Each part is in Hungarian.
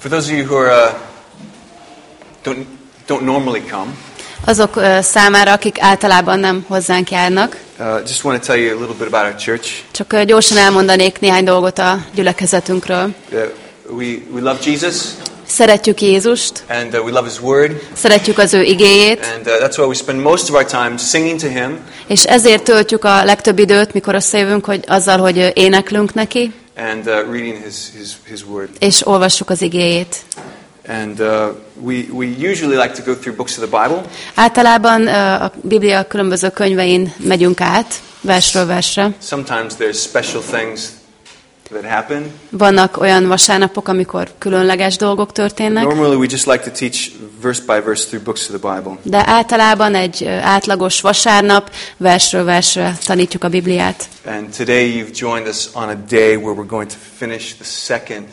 For those of you who are, uh, don't, don't normally come, Azok ö, számára, akik általában nem hozzánk járnak, uh, just want to tell you a little bit about our church. csak ö, gyorsan elmondanék néhány dolgot a gyülekezetünkről. Uh, we, we love Jesus, Szeretjük Jézust, and uh, we love His Word, szeretjük az ő igéjét, and uh, that's why we spend most of our time singing to Him. És ezért töltjük a legtöbb időt, mikor összejövünk, hogy azzal, hogy ö, éneklünk neki, and uh, reading His, His, His Word. és olvassuk az igéjét. And uh, we, we usually like to go through books of the Bible. Általában ö, a Biblia különböző könyvein megyünk át, versről versre. Sometimes there's special things. Vannak olyan vasárnapok, amikor különleges dolgok történnek, Normally, we just like to teach verse by verse through books of the Bible. de általában egy átlagos vasárnap versről versre tanítjuk a Bibliát. And today, you've joined us on a day where we're going to finish the second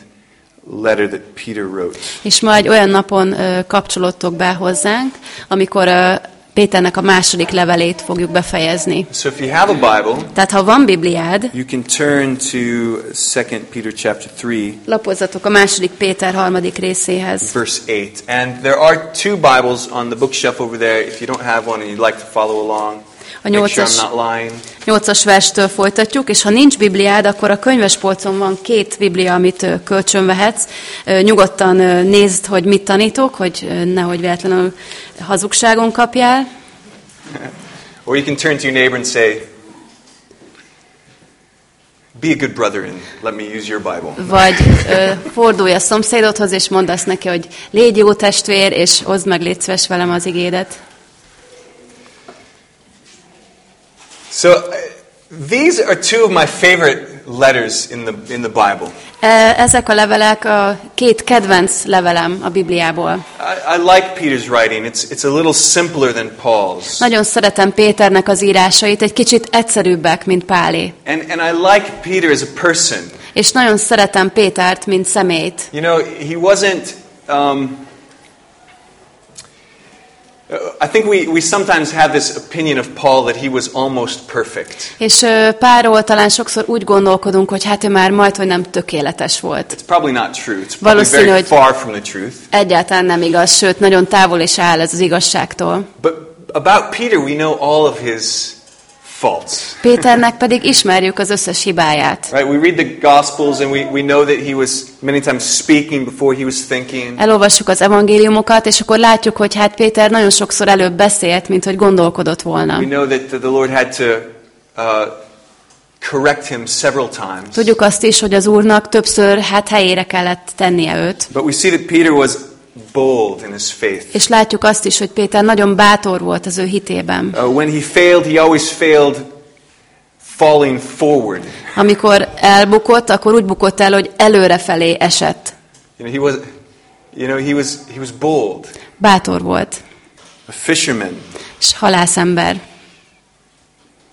letter that Peter wrote. És ma egy olyan napon kapcsolódtok be hozzánk, amikor ö, Péternek a második levelét fogjuk befejezni. So, if you have a Bible, Tehát ha van Bibliád, you can turn to 2 Peter chapter 3, lapozzatok a második Péter harmadik részéhez. verse 8. And there are two Bibles on the bookshelf over there. If you don't have one and you'd like to follow along, A nyolcas, nyolcas verstől folytatjuk, és ha nincs Bibliád, akkor a könyvespolcon van két Biblia, amit ö, kölcsön vehetsz. Ö, Nyugodtan nézd, hogy mit tanítok, hogy nehogy véletlenül hazugságon kapjál. Or you can turn to your neighbor and say, Be a good brother and let me use your Bible. Vagy ö, fordulj a szomszédodhoz, és mondd azt neki, hogy légy jó testvér, és hozd meg, légy szíves velem az igédet. So, uh, these are two of my favorite letters in the, in the Bible. Ezek a levelek a két kedvenc levelem a Bibliából. I, I like Peter's writing. It's, it's a little simpler than Paul's. Nagyon szeretem Péternek az írásait, egy kicsit egyszerűbbek, mint Pálé. And, and I like Peter as a person. És nagyon szeretem Pétert, mint szemét. You know, he wasn't. Um, I think we, we sometimes have this opinion of Paul that he was almost perfect. És ö, Párról talán sokszor úgy gondolkodunk, hogy hát ő már majd, hogy nem tökéletes volt. It's probably not true. It's probably Valószínű, very far from the truth. Egyáltalán nem igaz, sőt, nagyon távol is áll ez az igazságtól. But about Peter, we know all of his faults. Péternek pedig ismerjük az összes hibáját. Right? We read the Gospels and we, we know that he was many times speaking before he was thinking. Elolvassuk az evangéliumokat, és akkor látjuk, hogy hát Péter nagyon sokszor előbb beszélt, mint hogy gondolkodott volna. We know that the Lord had to uh, correct him several times. Tudjuk azt is, hogy az Úrnak többször hát helyére kellett tennie őt. But we see that Peter was bold in his faith. És látjuk azt is, hogy Péter nagyon bátor volt az ő hitében. Uh, when he failed, he always failed falling forward. Amikor elbukott, akkor úgy bukott el, hogy előrefelé esett. You know, he was, you know, he was, he was bold, Bátor volt, a fisherman, és halászember.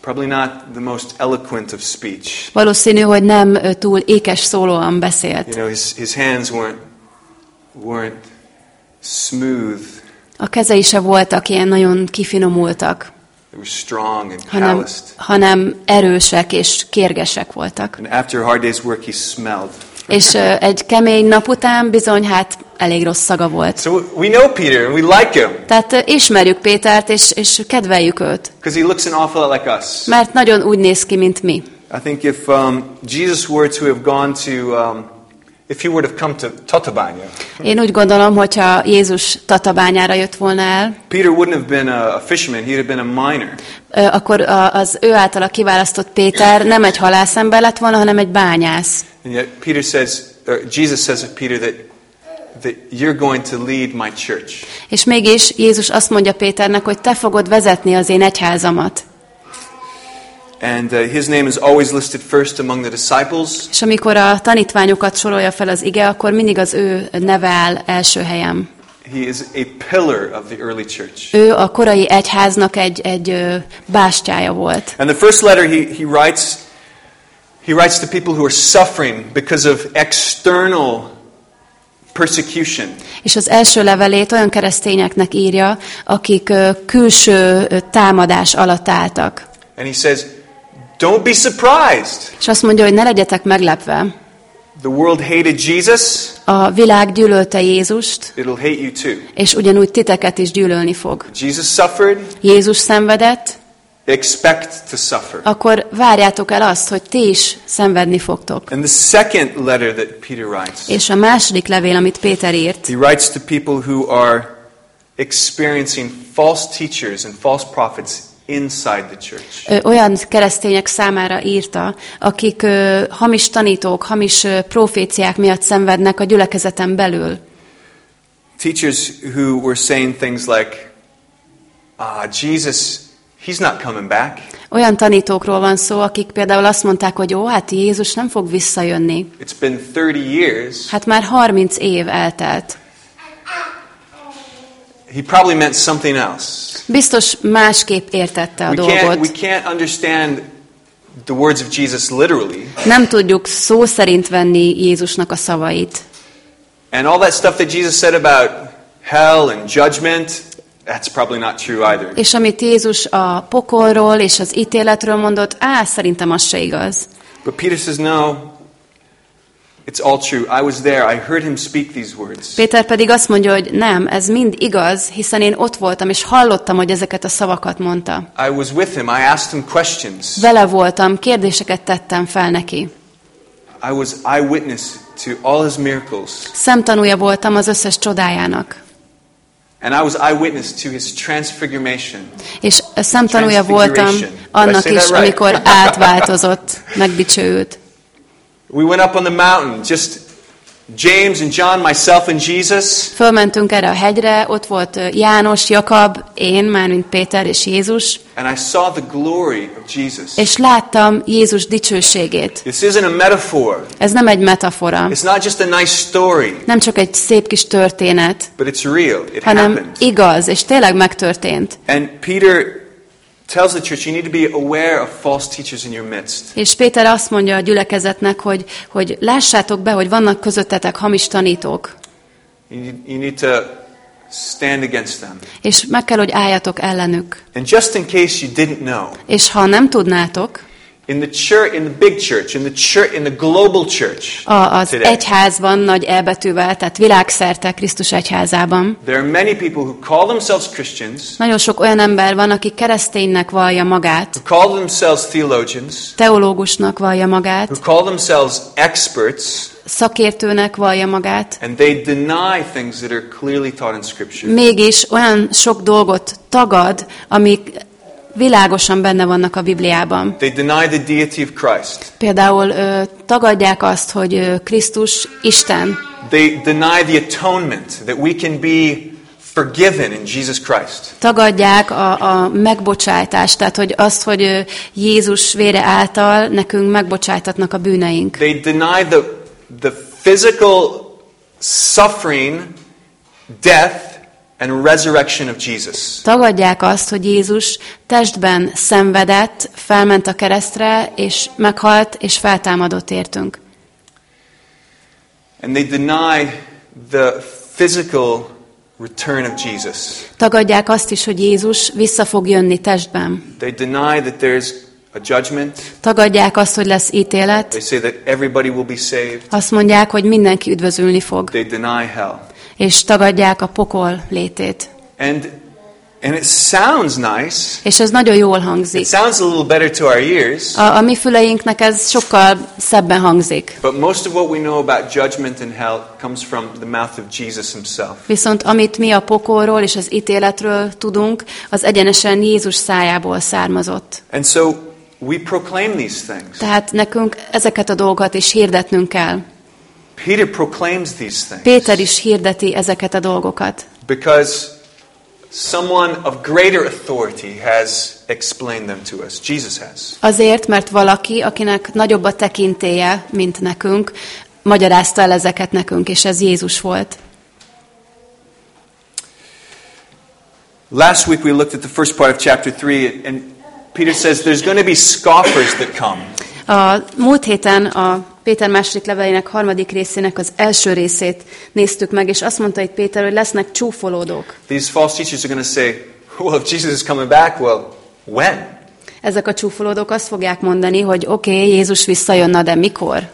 probably not the most eloquent of speech. Valószínű, hogy nem túl ékes szólóan You beszélt. know, his, his hands weren't, weren't smooth. A kezei se voltak ilyen nagyon kifinomultak, They were strong and hanem, hanem erősek és kérgesek voltak. And after a hard day's work, he smelled. És egy kemény nap után bizony hát elég rossz szaga volt. So we know Peter and we like him Tehát ismerjük Pétert, és, és kedveljük őt, he looks an awful lot like us. mert nagyon úgy néz ki, mint mi. I think if um, Jesus were to have gone to, um, if he would have come to Tatabanya, Én úgy gondolom, hogyha Jézus tatabányára jött volna el, Peter wouldn't have been a, a fisherman, he'd have been a miner. akkor a- az ő általa kiválasztott Péter nem egy halászember lett volna, hanem egy bányász. And yet Peter says, Jesus says of Peter that, that you're going to lead my church. És mégis Jézus azt mondja Péternek, hogy te fogod vezetni az én egyházamat. And uh, his name is always listed first among the disciples. És amikor a tanítványokat sorolja fel az ige, akkor mindig az ő neve áll első helyen. He is a pillar of the early church. Ő a korai egyháznak egy, egy bástyája volt. And the first letter he, he writes, he writes to people who are suffering because of external persecution. És az első levelét olyan keresztényeknek írja, akik külső támadás alatt álltak. And he says, Don't be surprised. És azt mondja, hogy ne legyetek meglepve. The world hated Jesus. A világ gyűlölte Jézust, it'll hate you too. és ugyanúgy titeket is gyűlölni fog. Jesus suffered, Jézus szenvedett, expect to suffer. akkor várjátok el azt, hogy ti is szenvedni fogtok. And the second letter that Peter writes, És a második levél, amit Péter írt, he writes to people who are experiencing false teachers and false prophets inside the church. olyan keresztények számára írta, akik ö, hamis tanítók, hamis ö, proféciák miatt szenvednek a gyülekezeten belül. Teachers who were saying things like, ah, Jesus, he's not coming back. Olyan tanítókról van szó, akik például azt mondták, hogy ó, hát Jézus nem fog visszajönni. It's been 30 years. Hát már 30 év eltelt. He probably meant something else. Biztos másképp értette a We can't, we dolgot. can't understand the words of Jesus literally. Nem tudjuk szó szerint venni Jézusnak a szavait. And all that stuff that Jesus said about hell and judgment, that's probably not true either. És amit Jézus a pokolról és az ítéletről mondott, á, szerintem az se igaz. But Peter says, no, it's all true. I was there. I heard him speak these words. Péter pedig azt mondja, hogy nem, ez mind igaz, hiszen én ott voltam, és hallottam, hogy ezeket a szavakat mondta. I was with him. I asked him questions. Vele voltam, kérdéseket tettem fel neki. I was eyewitness to all his miracles. Szemtanúja voltam az összes csodájának. And I was eyewitness to his transfiguration. És szemtanúja voltam annak is, right? amikor átváltozott, megdicsőült. We went up on the mountain, just James and John, myself and Jesus. Fölmentünk erre a hegyre, ott volt János, Jakab, én, már mint Péter és Jézus, And I saw the glory of Jesus. és láttam Jézus dicsőségét. This isn't a metaphor. Ez nem egy metafora, It's not just a nice story, nem csak egy szép kis történet, but it's real. It hanem happened. igaz, és tényleg megtörtént. And Peter tells the church, you need to be aware of false teachers in your midst. És Péter azt mondja a gyülekezetnek, hogy, hogy lássátok be, hogy vannak közöttetek hamis tanítók, You need, you need to stand against them. és meg kell, hogy álljatok ellenük. And just in case you didn't know, És ha nem tudnátok, in the church, in the big church, in the church, in the global church a, az today, egyházban, nagy elbetűvel, tehát világszerte Krisztus egyházában, there are many people who call themselves Christians, nagyon sok olyan ember van, aki kereszténynek vallja magát, who call themselves theologians, teológusnak vallja magát, who call themselves experts, szakértőnek vallja magát, and they deny things that are clearly taught in Scripture. mégis olyan sok dolgot tagad, amik világosan benne vannak a Bibliában. They deny the deity of Christ. Például ö, tagadják azt, hogy ö, Krisztus Isten. They deny the atonement that we can be forgiven in Jesus Christ. Tagadják a, a megbocsájtást, tehát hogy azt, hogy Jézus vére által nekünk megbocsájtatnak a bűneink. They deny the, the physical suffering, death, and resurrection of Jesus. Tagadják azt, hogy Jézus testben szenvedett, felment a keresztre, és meghalt, és feltámadott értünk. And they deny the physical return of Jesus. Tagadják azt is, hogy Jézus vissza fog jönni testben. They deny that there's a judgment. Tagadják azt, hogy lesz ítélet. They say that everybody will be saved. Azt mondják, hogy mindenki üdvözülni fog. They deny hell. És tagadják a pokol létét. And, and it sounds nice. És ez nagyon jól It hangzik. sounds a little better to our ears. A, a mi füleinknek ez sokkal szebben hangzik. But most of what we know about judgment and hell comes from the mouth of Jesus himself. Viszont amit mi a pokolról és az ítéletről tudunk, az egyenesen Jézus szájából származott. And so we proclaim these things. Tehát nekünk ezeket a dolgokat is hirdetnünk kell. Peter proclaims these things Péter is hirdeti ezeket a dolgokat. because someone of greater authority has explained them to us. Jesus has. Azért, mert valaki, akinek nagyobb a tekintélye, mint nekünk, magyarázta el ezeket nekünk, és ez Jézus volt. Last week we looked at the first part of chapter 3 and Peter says there's going to be scoffers that come. A múlt héten a Péter második levelének harmadik részének az első részét néztük meg, és azt mondta itt Péter, hogy lesznek csúfolódók. These false teachers are going to say, well, if Jesus is coming back, well, when? Ezek a csúfolódók azt fogják mondani, hogy oké, okay, Jézus visszajönne, de mikor?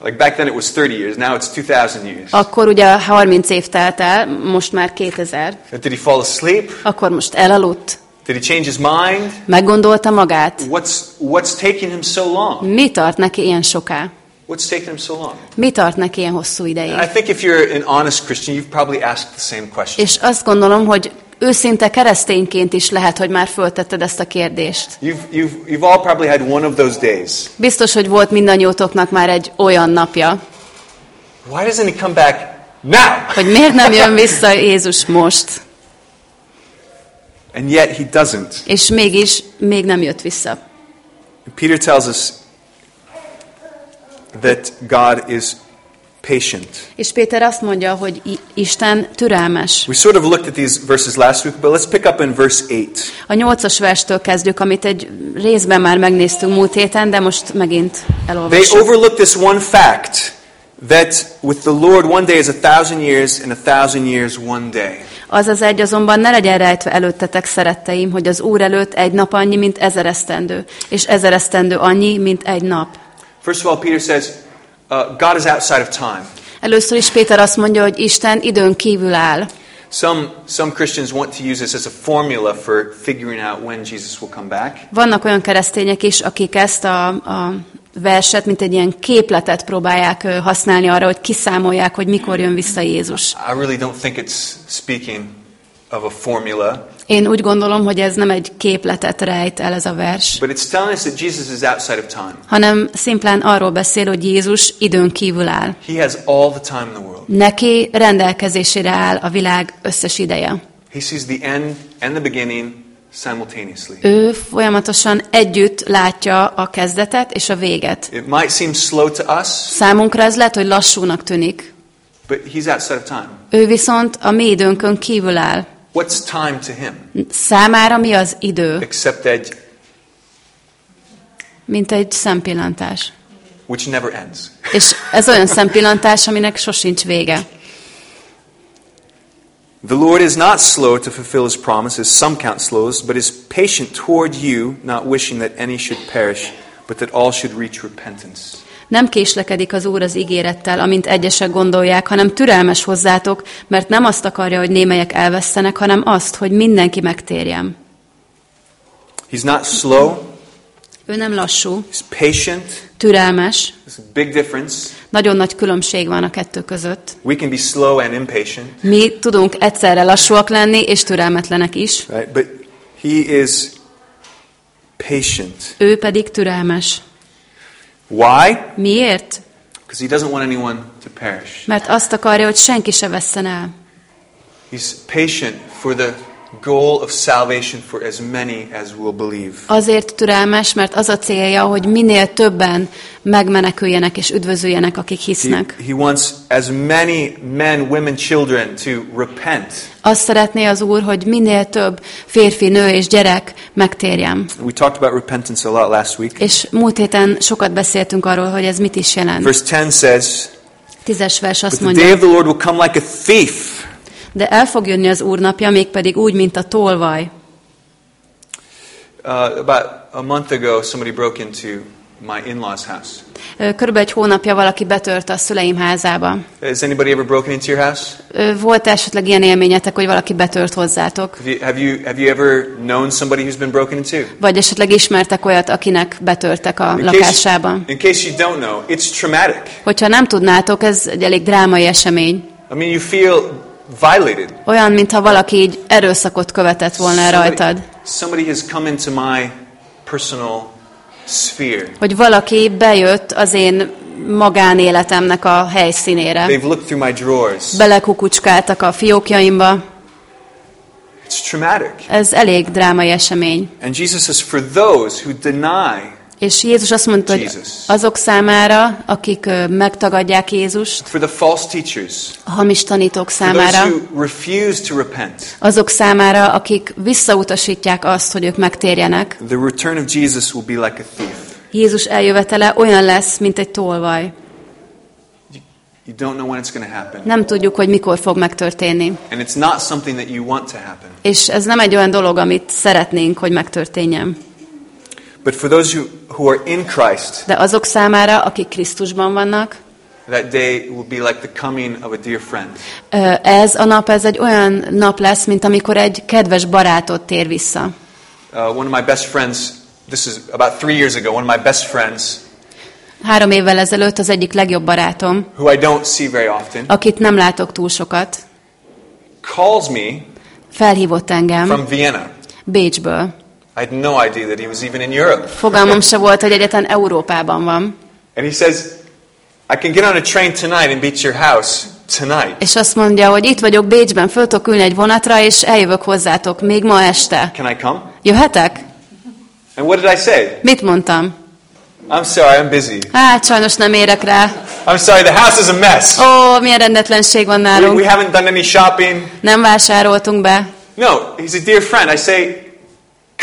Like back then it was 30 years, now it's 2000 years. Akkor ugye 30 év telt el, most már 2000. Did he fall asleep? Akkor most elaludt, Did he change his mind? meggondolta magát. What's, what's taking him so long? Mi tart neki ilyen soká? What's taking him so long? Mi tart neki ilyen hosszú And I ideig? think if you're an honest Christian, you've probably asked the same question. És azt gondolom, hogy őszinte keresztényként is lehet, hogy már föltetted ezt a kérdést. You've, you've, you've all probably had one of those days. Biztos, hogy volt mindannyiótoknak már egy olyan napja, Why doesn't he come back now? hogy miért nem jön vissza Jézus most, And yet he doesn't. és mégis még nem jött vissza. Peter tells us that God is patient. És Péter azt mondja, hogy Isten türelmes. We sort of looked at these verses last week, but let's pick up in verse 8. A nyolcas verstől kezdjük, amit egy részben már megnéztünk múlt héten, de most megint They elolvassuk. overlook this one fact that with the Lord one day is a thousand years and a thousand years one day. Az az egy azonban ne legyen rejtve előttetek, szeretteim, hogy az Úr előtt egy nap annyi, mint ezer esztendő, és ezer esztendő annyi, mint egy nap. First of all, Peter says uh, God is outside of time. Először is Péter azt mondja, hogy Isten időn kívül áll. Some, some Christians want to use this as a formula for figuring out when Jesus will come back. Vannak olyan keresztények is, akik ezt a, a verset, mint egy ilyen képletet próbálják használni arra, hogy kiszámolják, hogy mikor jön vissza Jézus. I really don't think it's speaking of a formula, Én úgy gondolom, hogy ez nem egy képletet rejt el ez a vers, but it's telling us that Jesus is outside of time. hanem szimplán arról beszél, hogy Jézus időn kívül áll. He has all the time in the world. Neki rendelkezésére áll a világ összes ideje. He sees the end and the beginning simultaneously. Ő folyamatosan együtt látja a kezdetet és a véget. It might seem slow to us, Számunkra ez lehet, hogy lassúnak tűnik. but he's outside of time. Ő viszont a mi időnkön kívül áll. What's time to him Számára mi az idő, except egy mint egy szempillantás. which never ends? És ez olyan szempillantás, aminek sosincs vége. The Lord is not slow to fulfill his promises, some count slowness, but is patient toward you, not wishing that any should perish, but that all should reach repentance. Nem késlekedik az Úr az ígérettel, amint egyesek gondolják, hanem türelmes hozzátok, mert nem azt akarja, hogy némelyek elvesztenek, hanem azt, hogy mindenki megtérjen. He's not slow, Ő nem lassú, he's patient. türelmes, There's a big difference. nagyon nagy különbség van a kettő között. We can be slow and impatient, Mi tudunk egyszerre lassúak lenni, és türelmetlenek is. right? But he is patient. Ő pedig türelmes. Why? Miért? Because he doesn't want anyone to perish. Mert azt akarja, hogy senki se vesszen el. He's patient for the goal of salvation for as many as will believe. Azért türelmes, mert az a célja, hogy minél többen megmeneküljenek és üdvözüljenek, akik He, hisznek. he wants as many men, women, children to repent. Azt szeretné az Úr, hogy minél több férfi, nő és gyerek megtérjen. We talked about repentance a lot last week. És múlt héten sokat beszéltünk arról, hogy ez mit is jelent. Verse 10 says, Tízes vers azt But the day mondja, of the Lord will come like a thief. De el fog jönni az Úr napja, mégpedig úgy, mint a tolvaj. Uh, about a month ago, somebody broke into my in-laws' house. Körülbelül egy hónapja valaki betört a szüleim házába. Has anybody ever broken into your house? Volt esetleg ilyen élményetek, hogy valaki betört hozzátok? Have you, have you, have you ever known somebody who's been broken into? Vagy esetleg ismertek olyat, akinek betörtek a In case, lakásában? in case you don't know, it's traumatic. Hogyha nem tudnátok, ez egy elég drámai esemény. I mean, you feel violated. Olyan, mintha valaki így erőszakot követett volna rajtad. somebody has come into my personal sphere. Hogy valaki bejött az én magánéletemnek a helyszínére. They've looked through my drawers. Belekukucskáltak a fiókjaimba. It's traumatic. Ez elég drámai esemény. And Jesus says, for those who deny, És Jézus azt mondta, hogy azok számára, akik megtagadják Jézust, for the false teachers, a hamis tanítók számára, azok számára, akik visszautasítják azt, hogy ők megtérjenek, the return of Jesus will be like a thief. Jézus eljövetele olyan lesz, mint egy tolvaj. You, you don't know when it's going to happen. Nem tudjuk, hogy mikor fog megtörténni. And it's not something that you want to happen. És ez nem egy olyan dolog, amit szeretnénk, hogy megtörténjen. But for those who, who are in Christ, De azok számára, akik Krisztusban vannak, That day will be like the coming of a dear friend. Ez a nap, ez egy olyan nap lesz, mint amikor egy kedves barátod tér vissza. Uh, one of my best friends, this is about three years ago, one of my best friends, Három évvel ezelőtt az egyik legjobb barátom, who I don't see very often, akit nem látok túl sokat, calls me felhívott engem from Vienna. Bécsből. I had no idea that he was even in Europe. Fogalmam se volt, hogy egyetlen Európában van. And he says, I can get on a train tonight and be at your house tonight. És azt mondja, hogy itt vagyok Bécsben, föl tudok ülni egy vonatra, és eljövök hozzátok még ma este. Can I come? Jöhetek? And what did I say? Mit mondtam? I'm sorry, I'm busy. Hát sajnos nem érek rá. I'm sorry, the house is a mess. Ó, milyen rendetlenség van We, nálunk. we haven't done any shopping. Nem vásároltunk be. No, he's a dear friend. I say,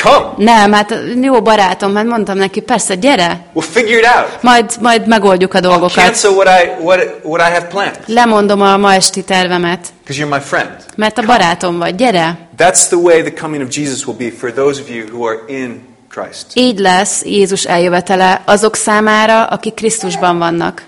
come. Nem, hát jó barátom, hát mondtam neki, persze, gyere, We'll figure it out. majd, majd megoldjuk a I'll dolgokat. cancel what I, what, what I have planned Lemondom a ma esti tervemet, because you're my friend. mert a barátom vagy, gyere. That's the way the coming of Jesus will be for those of you who are in Christ. Így lesz Jézus eljövetele azok számára, akik Krisztusban vannak.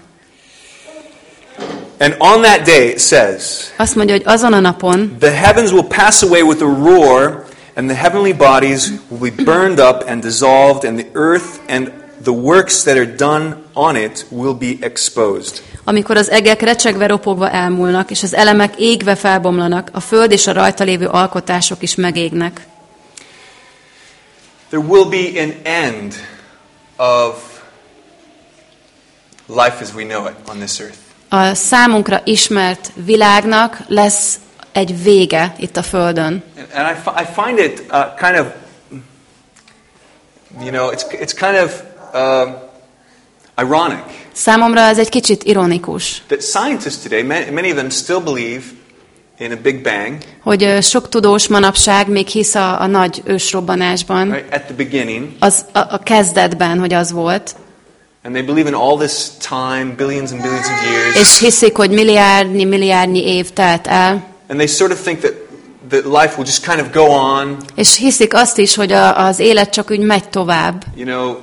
And on that day, it says, Azt mondja, hogy azon a napon The heavens will pass away with a roar, and the heavenly bodies will be burned up and dissolved, and the earth and the works that are done on it will be exposed. amikor az egek recsegve ropogva elmúlnak, és az elemek égve felbomlanak, a föld és a rajta lévő alkotások is megégnek. There will be an end of life as we know it on this earth. A számunkra ismert világnak lesz egy vége itt a Földön. And, I, I find it uh, kind of, you know, it's, it's kind of uh, ironic. Számomra ez egy kicsit ironikus, that scientists today, many, of them still believe in a Big Bang, hogy sok tudós manapság még hisz a, a nagy ősrobbanásban, right, at the beginning, az, a, a kezdetben, hogy az volt, and they believe in all this time, billions and billions of years, és hiszik, hogy milliárdnyi, milliárdnyi év telt el, and they sort of think that, that life will just kind of go on, és hiszik azt is, hogy a, az élet csak úgy megy tovább, you know,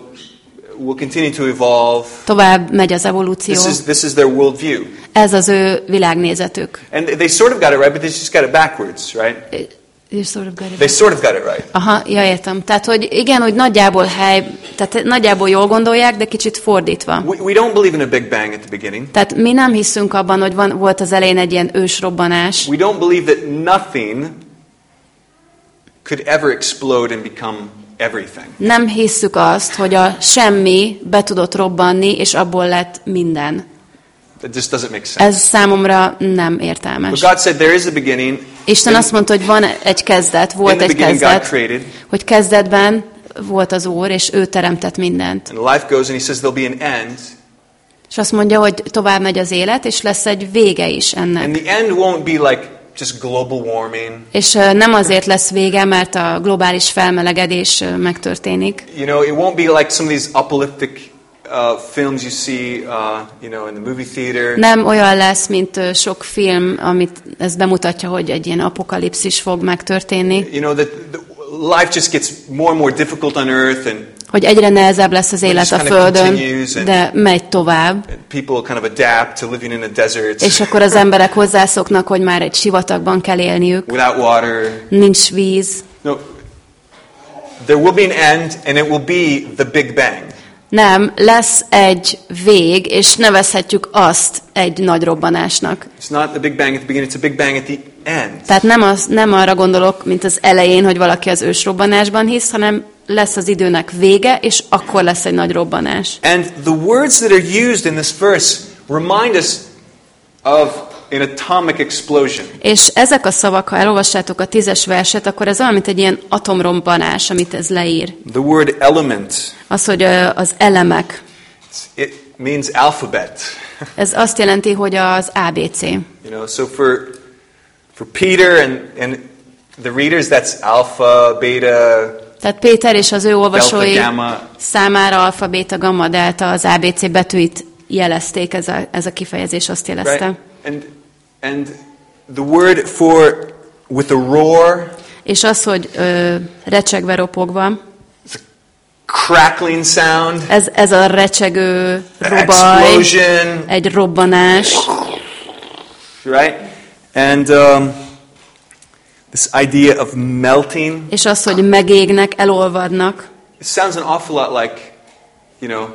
will continue to evolve. tovább megy az evolúció. This is, this is their worldview. Ez az ő világnézetük. And they sort of got it right, but they just got it backwards, right? You sort of got it. They sort of got it right. Aha, ja, értem. Tehát, hogy igen, hogy nagyjából hely, tehát nagyjából jól gondolják, de kicsit fordítva. We, we don't believe in a Big Bang at the beginning. Tehát mi nem hiszünk abban, hogy van, volt az elején egy ilyen ősrobbanás. We don't believe that nothing could ever explode and become everything. Nem hisszük azt, hogy a semmi be tudott robbanni, és abból lett minden. That just doesn't make sense. Ez számomra nem But értelmes. God said there is a beginning. Isten azt mondta, hogy van egy kezdet, volt egy kezdet, created, hogy kezdetben volt az Úr, és ő teremtett mindent. and life goes, and He says there'll be an end, És azt mondja, hogy tovább megy az élet, és lesz egy vége is ennek. and the end won't be like just global warming. És nem azért lesz vége, mert a globális felmelegedés megtörténik. You know, it won't be like some of these apocalyptic uh, films you see, uh, you know, in the movie theater. Nem olyan lesz, mint sok film, amit ez bemutatja, hogy egy ilyen apokalipszis fog megtörténni, You know that the, life just gets more and more difficult on Earth, and hogy egyre nehezebb lesz az élet a Földön, de megy tovább. És akkor az emberek hozzászoknak, hogy már egy sivatagban kell élniük, nincs víz. No, there will be an end, and it will be the Big Bang. Nem, lesz egy vég, és nevezhetjük azt egy nagy robbanásnak. It's not the Big Bang at the beginning; it's a Big Bang at the end. Tehát nem, az, nem arra gondolok, mint az elején, hogy valaki az ősrobbanásban hisz, hanem lesz az időnek vége, és akkor lesz egy nagy robbanás. And the words that are used in this verse remind us of an atomic explosion. És ezek a szavak, ha elolvassátok a tízes verset, akkor ez olyan, mint egy ilyen atomrobbanás, amit ez leír. The word element Az, hogy az elemek. it means alphabet. Ez azt jelenti, hogy az ABC. You know, so for for Peter and and the readers, that's alpha, beta, Tehát Péter és az ő olvasói delta, számára alfa, beta, gamma, delta, az ABC betűit jelezték, ez a, ez a kifejezés azt jelezte. Right? And and the word for with a roar, És az, hogy ö, recsegve, ropogva, crackling sound, Ez, ez a recsegő robaj, explosion, egy robbanás, right? And um, this idea of melting. és az, hogy megégnek, elolvadnak. It sounds an awful lot like, you know,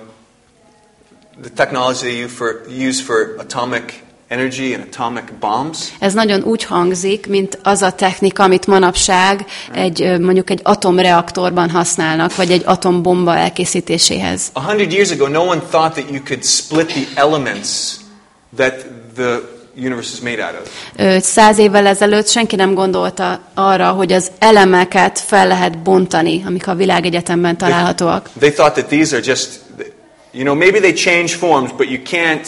the technology you for, use for atomic energy and atomic bombs. Ez nagyon úgy hangzik, mint az a technika, amit manapság egy, mondjuk egy atomreaktorban használnak, vagy egy atombomba elkészítéséhez. A hundred years ago, no one thought that you could split the elements that the universe is made out of. Száz évvel ezelőtt senki nem gondolta arra, hogy az elemeket fel lehet bontani, amik a világegyetemben találhatóak. They thought that these are just, you know, maybe they change forms, but you can't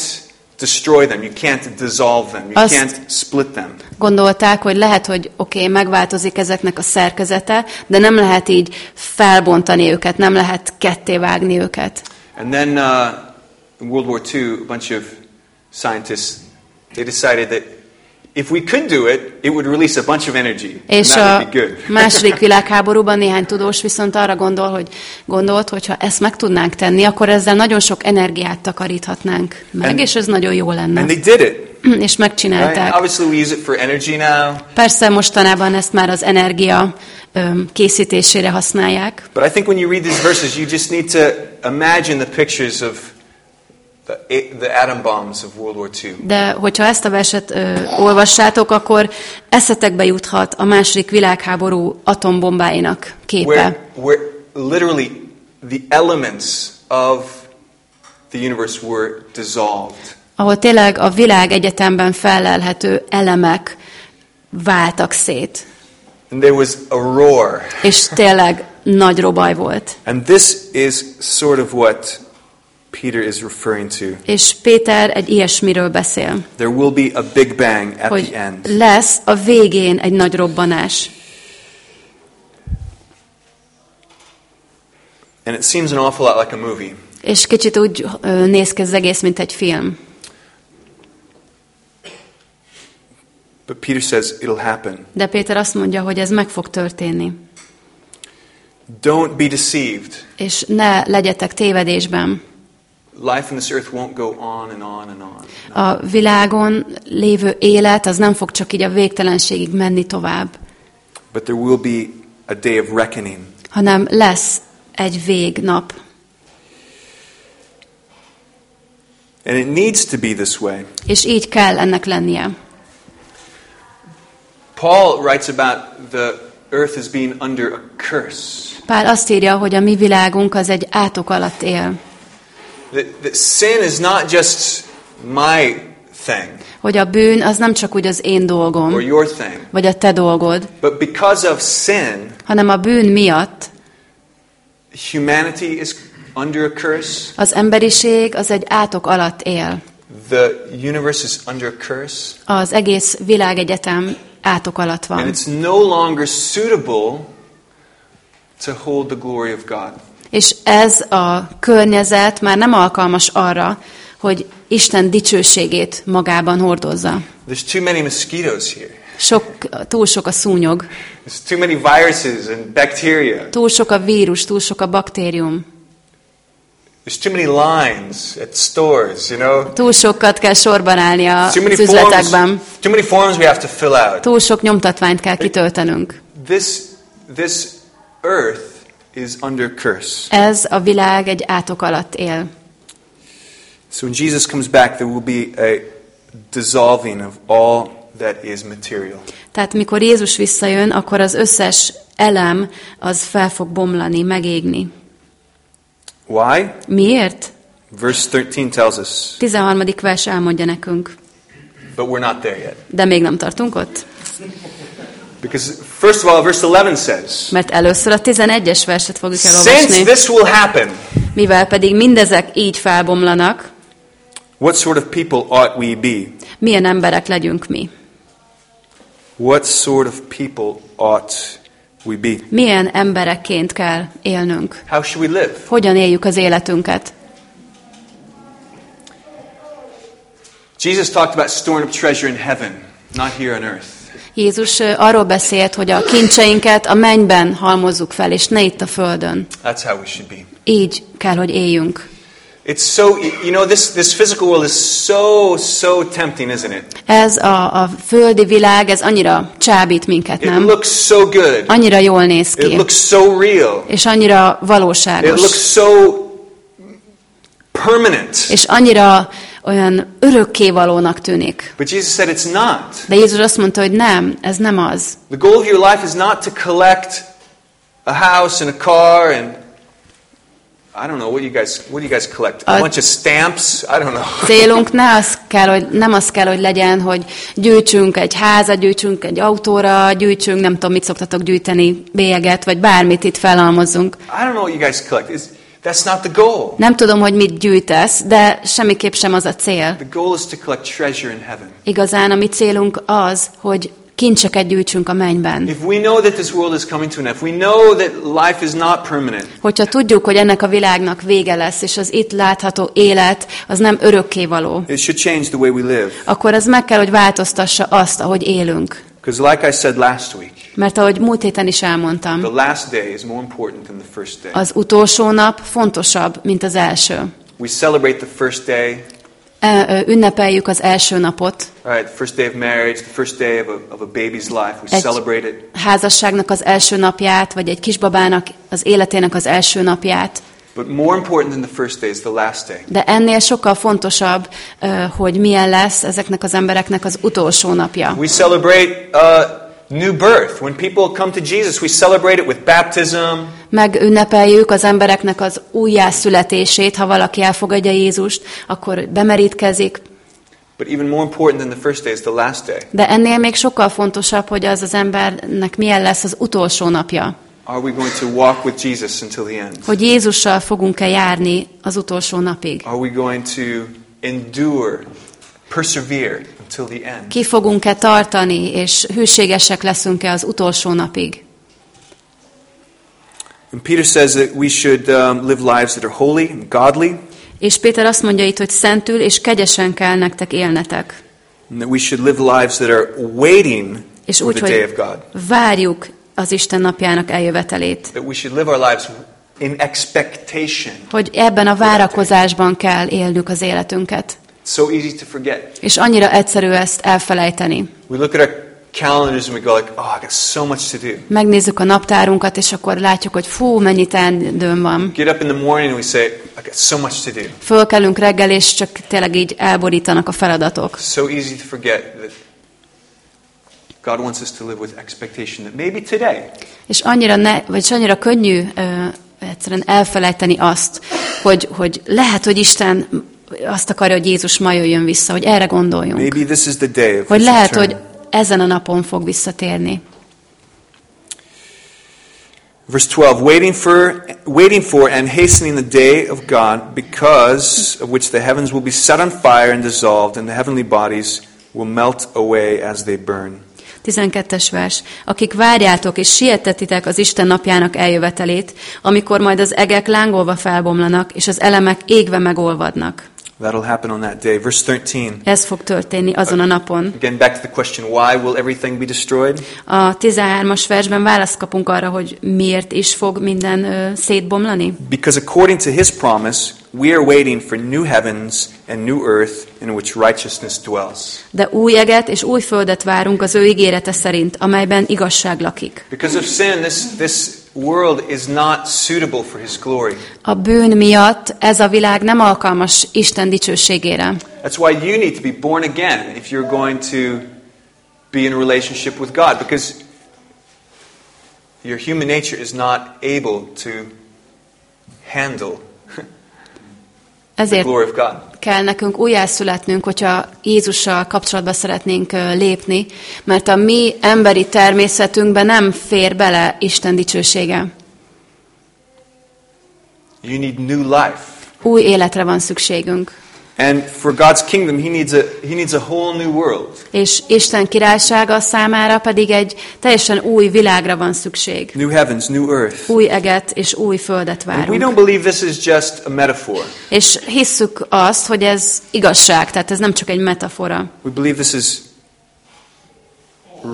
destroy them, you can't dissolve them, you Azt- can't split them. Gondolták, hogy lehet, hogy oké, okay, megváltozik ezeknek a szerkezete, de nem lehet így felbontani őket, nem lehet ketté vágni őket. And then uh, in World War II, a bunch of scientists they decided that if we could do it, it would release a bunch of energy. És a második világháborúban néhány tudós viszont arra gondol, hogy gondolt, hogy ha ezt meg tudnánk tenni, akkor ezzel nagyon sok energiát takaríthatnánk meg, And- és ez nagyon jó lenne. And they did it. És megcsinálták. Obviously, we use it for energy now, Persze mostanában ezt már az energia öm, készítésére használják, but I think when you read these verses, you just need to imagine the pictures of de hogyha ezt a verset ö, olvassátok, akkor eszetekbe juthat a második világháború atombombáinak képe. Where, where literally the elements of the universe were dissolved. ahol tényleg a világ egyetemben felelhető elemek váltak szét. And there was a roar. És tényleg nagy robaj volt. And this is sort of what Peter is referring to. És Péter egy ilyesmiről beszél, There will be a big bang at hogy the end. lesz a végén egy nagy robbanás. And it seems an awful lot like a movie. És kicsit úgy néz ki az egész, mint egy film. But Peter says it'll happen. De Péter azt mondja, hogy ez meg fog történni. Don't be deceived. És ne legyetek tévedésben. A világon lévő élet az nem fog csak így a végtelenségig menni tovább, But there will be a day of reckoning. hanem lesz egy végnap. And it needs to be this way. És így kell ennek lennie. Paul writes about the earth as being under a curse. Pál azt írja, hogy a mi világunk az egy átok alatt él. That, that sin is not just my thing Hogy a bűn az nem csak úgy az én or dolgom, your thing, vagy a te dolgod, but because of sin, hanem a bűn miatt humanity is under a curse. az emberiség az egy átok alatt él. The universe is under a curse. Az egész világegyetem átok alatt And van. it's no longer suitable to hold the glory of God. És ez a környezet már nem alkalmas arra, hogy Isten dicsőségét magában hordozza. There's too many mosquitoes here. Sok, túl sok a szúnyog, There's too many viruses and bacteria. túl sok a vírus, túl sok a baktérium. There's too many lines at stores, you know? Túl sokat kell sorban állni a Too many forms, üzletekben. too many forms we have to fill out. Túl sok nyomtatványt kell kitöltenünk. This, this earth is under curse. Ez a világ egy átok alatt él. So when Jesus comes back, there will be a dissolving of all that is material. Tehát mikor Jézus visszajön, akkor az összes elem az fel fog bomlani, megégni. Why? Miért? Verse 13 tells us, 13. vers elmondja nekünk. but we're not there yet. De még nem tartunk ott. Because, first of all, verse 11 says, Mert először a 11-es verset fogjuk Since elolvasni. this will happen, Mivel pedig mindezek így felbomlanak, what sort of people ought we be? milyen emberek legyünk mi? What sort of people ought we be? Milyen emberekként kell élnünk? How should we live? Hogyan éljük az életünket? Jesus talked about storing up treasure in heaven, not here on earth. Jézus arról beszélt, hogy a kincseinket a mennyben halmozzuk fel, és ne itt a földön. That's how we should be. így kell, hogy éljünk. It's so, you know, this, this physical world is so, so tempting, isn't it? Ez a, a földi világ, ez annyira csábít minket, It nem? looks so good. Annyira jól néz It ki, looks so real. és annyira It valóságos, looks so permanent. és annyira olyan örökkévalónak tűnik. But Jesus said it's not. De Jézus azt mondta, hogy nem, ez nem az. The goal of your life is not to collect a house and a car and I don't know what you guys what do you guys collect? A Uh, bunch of stamps? I don't know. Célunk ne az kell, hogy, nem az kell, hogy legyen, hogy gyűjtsünk egy házat, gyűjtsünk egy autóra, gyűjtsünk, nem tudom, mit szoktatok gyűjteni, bélyeget, vagy bármit itt felhalmozzunk. I don't know what you guys collect. It's, that's not the goal. Nem tudom, hogy mit gyűjtesz, de semmiképp sem az a cél. The goal is to collect treasure in heaven. Igazán a mi célunk az, hogy kincseket gyűjtsünk a mennyben. Hogyha tudjuk, hogy ennek a világnak vége lesz, és az itt látható élet az nem örökkévaló, akkor ez meg kell, hogy változtassa azt, ahogy élünk. Because like I said last week, Mert ahogy múlt héten is elmondtam, the last day is more important than the first day. az utolsó nap fontosabb, mint az első. We celebrate the first day, E- Ünnepeljük az első napot, all right, the first day of marriage, the first day of a, of a baby's life. We Egy- celebrate it. házasságnak az első napját, vagy egy kisbabának az életének az első napját, But more important than the first day is the last day. de ennél sokkal fontosabb, ö, hogy milyen lesz ezeknek az embereknek az utolsó napja. We celebrate uh, new birth. When people come to Jesus, we celebrate it with baptism, Megünnepeljük az embereknek az újjászületését, ha valaki elfogadja Jézust, akkor bemerítkezik, but even more important than the first day is the last day. de ennél még sokkal fontosabb, hogy az az embernek milyen lesz az utolsó napja. Are we going to walk with Jesus until the end? Hogy Jézussal fogunk-e járni az utolsó napig. Are we going to endure, persevere until the end? Ki fogunk-e tartani, és hűségesek leszünk-e az utolsó napig. And Peter says that we should um, live lives that are holy and godly, És Péter azt mondja itt, hogy szentül és kegyesen kell nektek élnetek. and that we should live lives that are waiting És for úgy, the day of God. várjuk az Isten napjának eljövetelét. That we should live our lives in expectation. Hogy ebben a várakozásban kell élnünk az életünket. So easy to forget. És annyira egyszerű ezt elfelejteni. We look at our calendars and we go like, oh, I got so much to do. Megnézzük a naptárunkat, és akkor látjuk, hogy fú, mennyi teendőm van. Get up in the morning and we say, I got so much to do. Fölkelünk reggel, és csak tényleg így elborítanak a feladatok. So easy to forget that God wants us to live with expectation that maybe today, És annyira, ne, vagy annyira könnyű ö, egyszerűen elfelejteni azt, hogy, hogy lehet, hogy Isten azt akarja, hogy Jézus ma jöjjön vissza, hogy erre gondoljunk. maybe this is the day of Hogy lehet, return. hogy ezen a napon fog visszatérni. Verse 12, waiting for, waiting for and hastening the day of God, because of which the heavens will be set on fire and dissolved, and the heavenly bodies will melt away as they burn. 12-es vers. Akik várjátok és sietetitek az Isten napjának eljövetelét, amikor majd az egek lángolva felbomlanak, és az elemek égve megolvadnak. That'll happen on that day. Verse 13. Ez fog történni azon a napon. Again, back to the question, why will everything be destroyed? A 13-as versben választ kapunk arra, hogy miért is fog minden ö, szétbomlani. Because according to his promise, we are waiting for new heavens and new earth in which righteousness dwells. De új eget és új földet várunk az ő ígérete szerint, amelyben igazság lakik. Because of sin, this, this world is not suitable for his glory. A bűn miatt ez a világ nem alkalmas Isten dicsőségére. That's why you need to be born again if you're going to be in a relationship with God, because your human nature is not able to handle Ezért kell nekünk újjászületnünk, hogyha Jézussal kapcsolatba szeretnénk lépni, mert a mi emberi természetünkbe nem fér bele Isten dicsősége. You need new life. Új életre van szükségünk. And for God's kingdom, he needs a, he needs a whole new world. És Isten királysága számára pedig egy teljesen új világra van szükség. New heavens, new earth. Új eget és új földet And we várunk. don't believe this is just a metaphor. És hisszük azt, hogy ez igazság, tehát ez nem csak egy metafora, We believe this is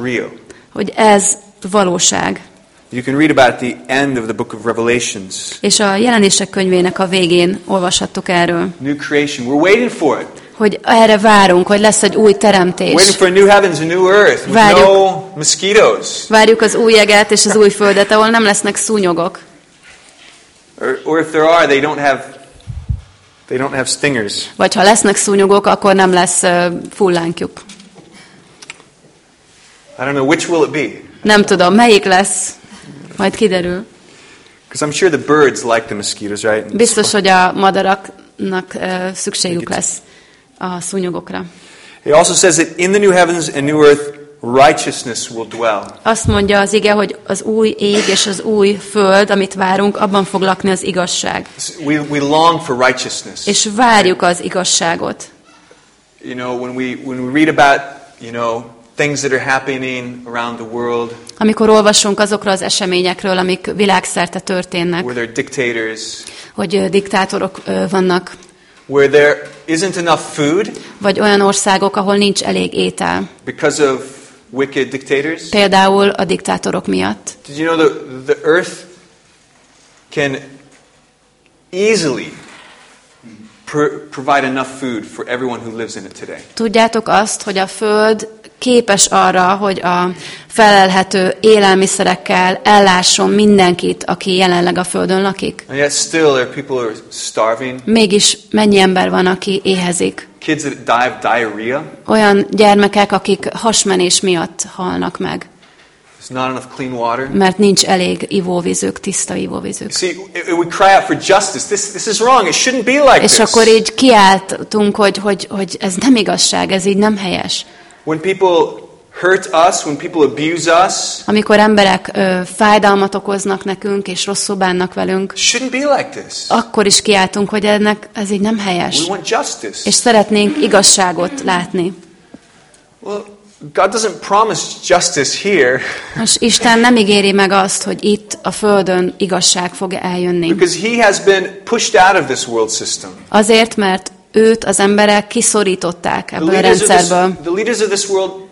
real. hogy ez valóság. You can read about the end of the book of Revelations. És a jelenések könyvének a végén olvashattuk erről, New creation. We're waiting for it. hogy erre várunk, hogy lesz egy új Waiting teremtés. for a new heavens, a new earth with Várjuk. no mosquitoes. Várjuk az új eget és az új földet, ahol nem lesznek szúnyogok. Or, or if there are, they don't have they don't have stingers. Vagy ha lesznek szúnyogok, akkor nem lesz ö, fullánkjuk. I don't know which will it be. Nem tudom, melyik lesz, majd kiderül. Because I'm sure the birds like the mosquitoes, right? Biztos, hogy a madaraknak ö, szükségük lesz a szúnyogokra. It also says that in the new heavens and new earth, righteousness will dwell. Azt mondja az ige, hogy az új ég és az új föld, amit várunk, abban fog lakni az igazság. We, we long for righteousness. És várjuk az igazságot. You know, when we, when we read about, you know, things that are happening around the world, Amikor olvasunk azokról az eseményekről, amik világszerte történnek, where there are dictators, hogy diktátorok vannak, where there isn't enough food vagy olyan országok, ahol nincs elég étel. because of wicked dictators. Például a diktátorok miatt. Did you know that the earth can easily pr- provide enough food for everyone who lives in it today? Tudjátok azt, hogy a Föld képes arra, hogy a felelhető élelmiszerekkel ellásson mindenkit, aki jelenleg a Földön lakik? And yet still there are people who are starving, Mégis mennyi ember van, aki éhezik? kids that die of diarrhea. Olyan gyermekek, akik hasmenés miatt halnak meg, There's not enough clean water. mert nincs elég ivóvízük, tiszta ivóvízük. See, we cry out for justice. This, this is wrong. It shouldn't be like És this. akkor így kiáltunk, hogy, hogy, hogy ez nem igazság, ez így nem helyes. When people hurt us, when people abuse us, Amikor emberek ö, fájdalmat okoznak nekünk, és rosszul bánnak velünk, shouldn't be like this. akkor is kiáltunk, hogy ennek ez így nem helyes. We want justice. És szeretnénk igazságot látni. Well, God doesn't promise justice here Most Isten nem ígéri meg azt, hogy itt a Földön igazság fog eljönni. because He has been pushed out of this world system. Azért, mert őt az emberek kiszorították ebből a rendszerből.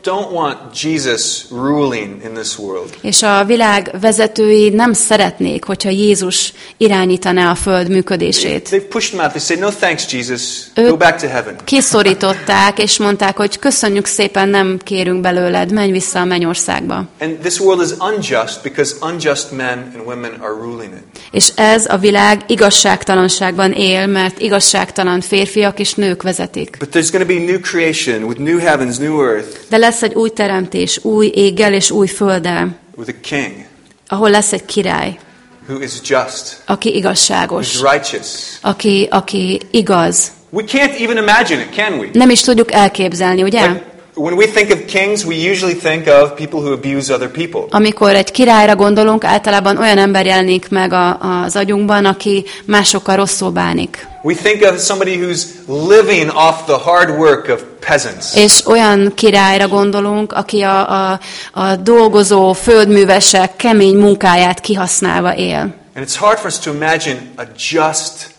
Don't want Jesus ruling in this world. És a világ vezetői nem szeretnék, hogyha Jézus irányítaná a Föld működését. They've pushed him out. They say, No thanks, Jesus. Őt- Go back to heaven. Kiszorították, és mondták, hogy köszönjük szépen, nem kérünk belőled, menj vissza a mennyországba. And this world is unjust because unjust men and women are ruling it. És ez a világ igazságtalanságban él, mert igazságtalan férfiak és nők vezetik. But there's going to be new creation with new heavens, new earth, De lesz egy új teremtés, új éggel és új földdel, with a king ahol lesz egy király, who is just, aki igazságos, who's righteous. aki, aki igaz. We can't even imagine it, can we? Nem is tudjuk elképzelni, ugye? Like, when we think of kings, we usually think of people who abuse other people. Amikor egy királyra gondolunk, általában olyan ember jelenik meg a, az agyunkban, aki másokkal rosszul bánik. We think of somebody who's living off the hard work of peasants. És olyan királyra gondolunk, aki a, a, a dolgozó földművesek kemény munkáját kihasználva él. And it's hard for us to imagine a just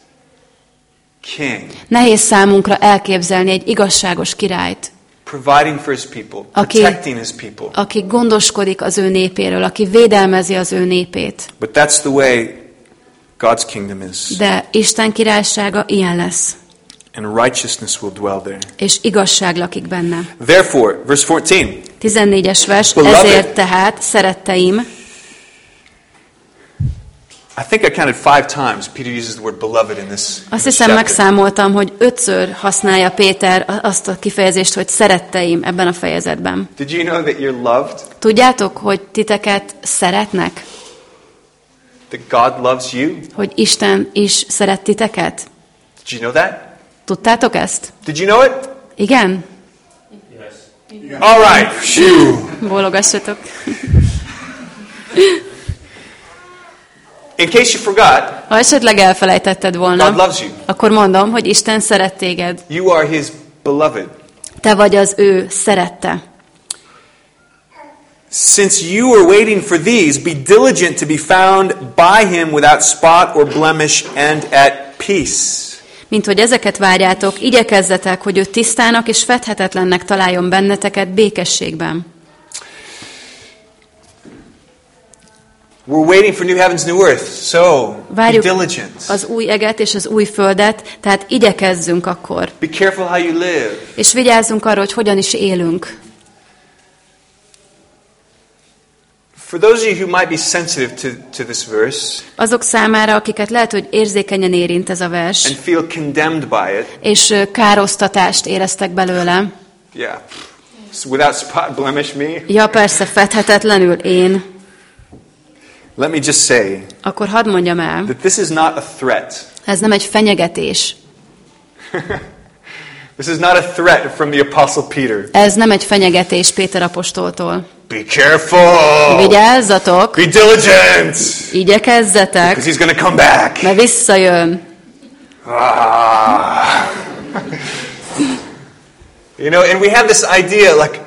king Nehéz számunkra elképzelni egy igazságos királyt, providing for his people, Aki- protecting his people. aki gondoskodik az ő népéről, aki védelmezi az ő népét. But that's the way God's kingdom is. De Isten királysága ilyen lesz, And righteousness will dwell there. és igazság lakik benne. Therefore, verse 14, 14-es vers, Beloved. ezért tehát, szeretteim, I think I counted five times Peter uses the word beloved in this. in azt hiszem megszámoltam, hogy ötször használja Péter azt a kifejezést, hogy szeretteim ebben a fejezetben. Did you know that you're loved? Tudjátok, hogy titeket szeretnek? That God loves you? Hogy Isten is szeret titeket? Did you know that? Tudtátok ezt? Did you know it? Igen? All right. Bólogassatok. In case you forgot, Ha esetleg elfelejtetted God volna, loves you. akkor mondom, hogy Isten szeret téged. You are His beloved. Te vagy az ő szerette. Since you are waiting for these, be diligent to be found by Him without spot or blemish and at peace. Mint hogy ezeket várjátok, igyekezzetek, hogy ő tisztának és fedhetetlennek találjon benneteket békességben. We're waiting for new heavens, new earth. So, be Várjuk diligent. az új eget és az új földet, tehát igyekezzünk akkor. Be careful how you live. És vigyázzunk arra, hogy hogyan is élünk. For those of you who might be sensitive to, to this verse Azok számára, akiket lehet, hogy érzékenyen érint ez a vers, and feel condemned by it, és károsztatást éreztek belőle. yeah, So without spot blemish me, Ja, persze, fedhetetlenül én. Let me just say Akkor hadd mondjam el, that this is not a threat. ez nem egy fenyegetés. This is not a threat from the Apostle Peter. Ez nem egy fenyegetés Péter apostoltól. Be careful! Vigyázzatok, Be diligent! igyekezzetek, Because he's to come back. mert visszajön. Ah. you know, and we have this idea like,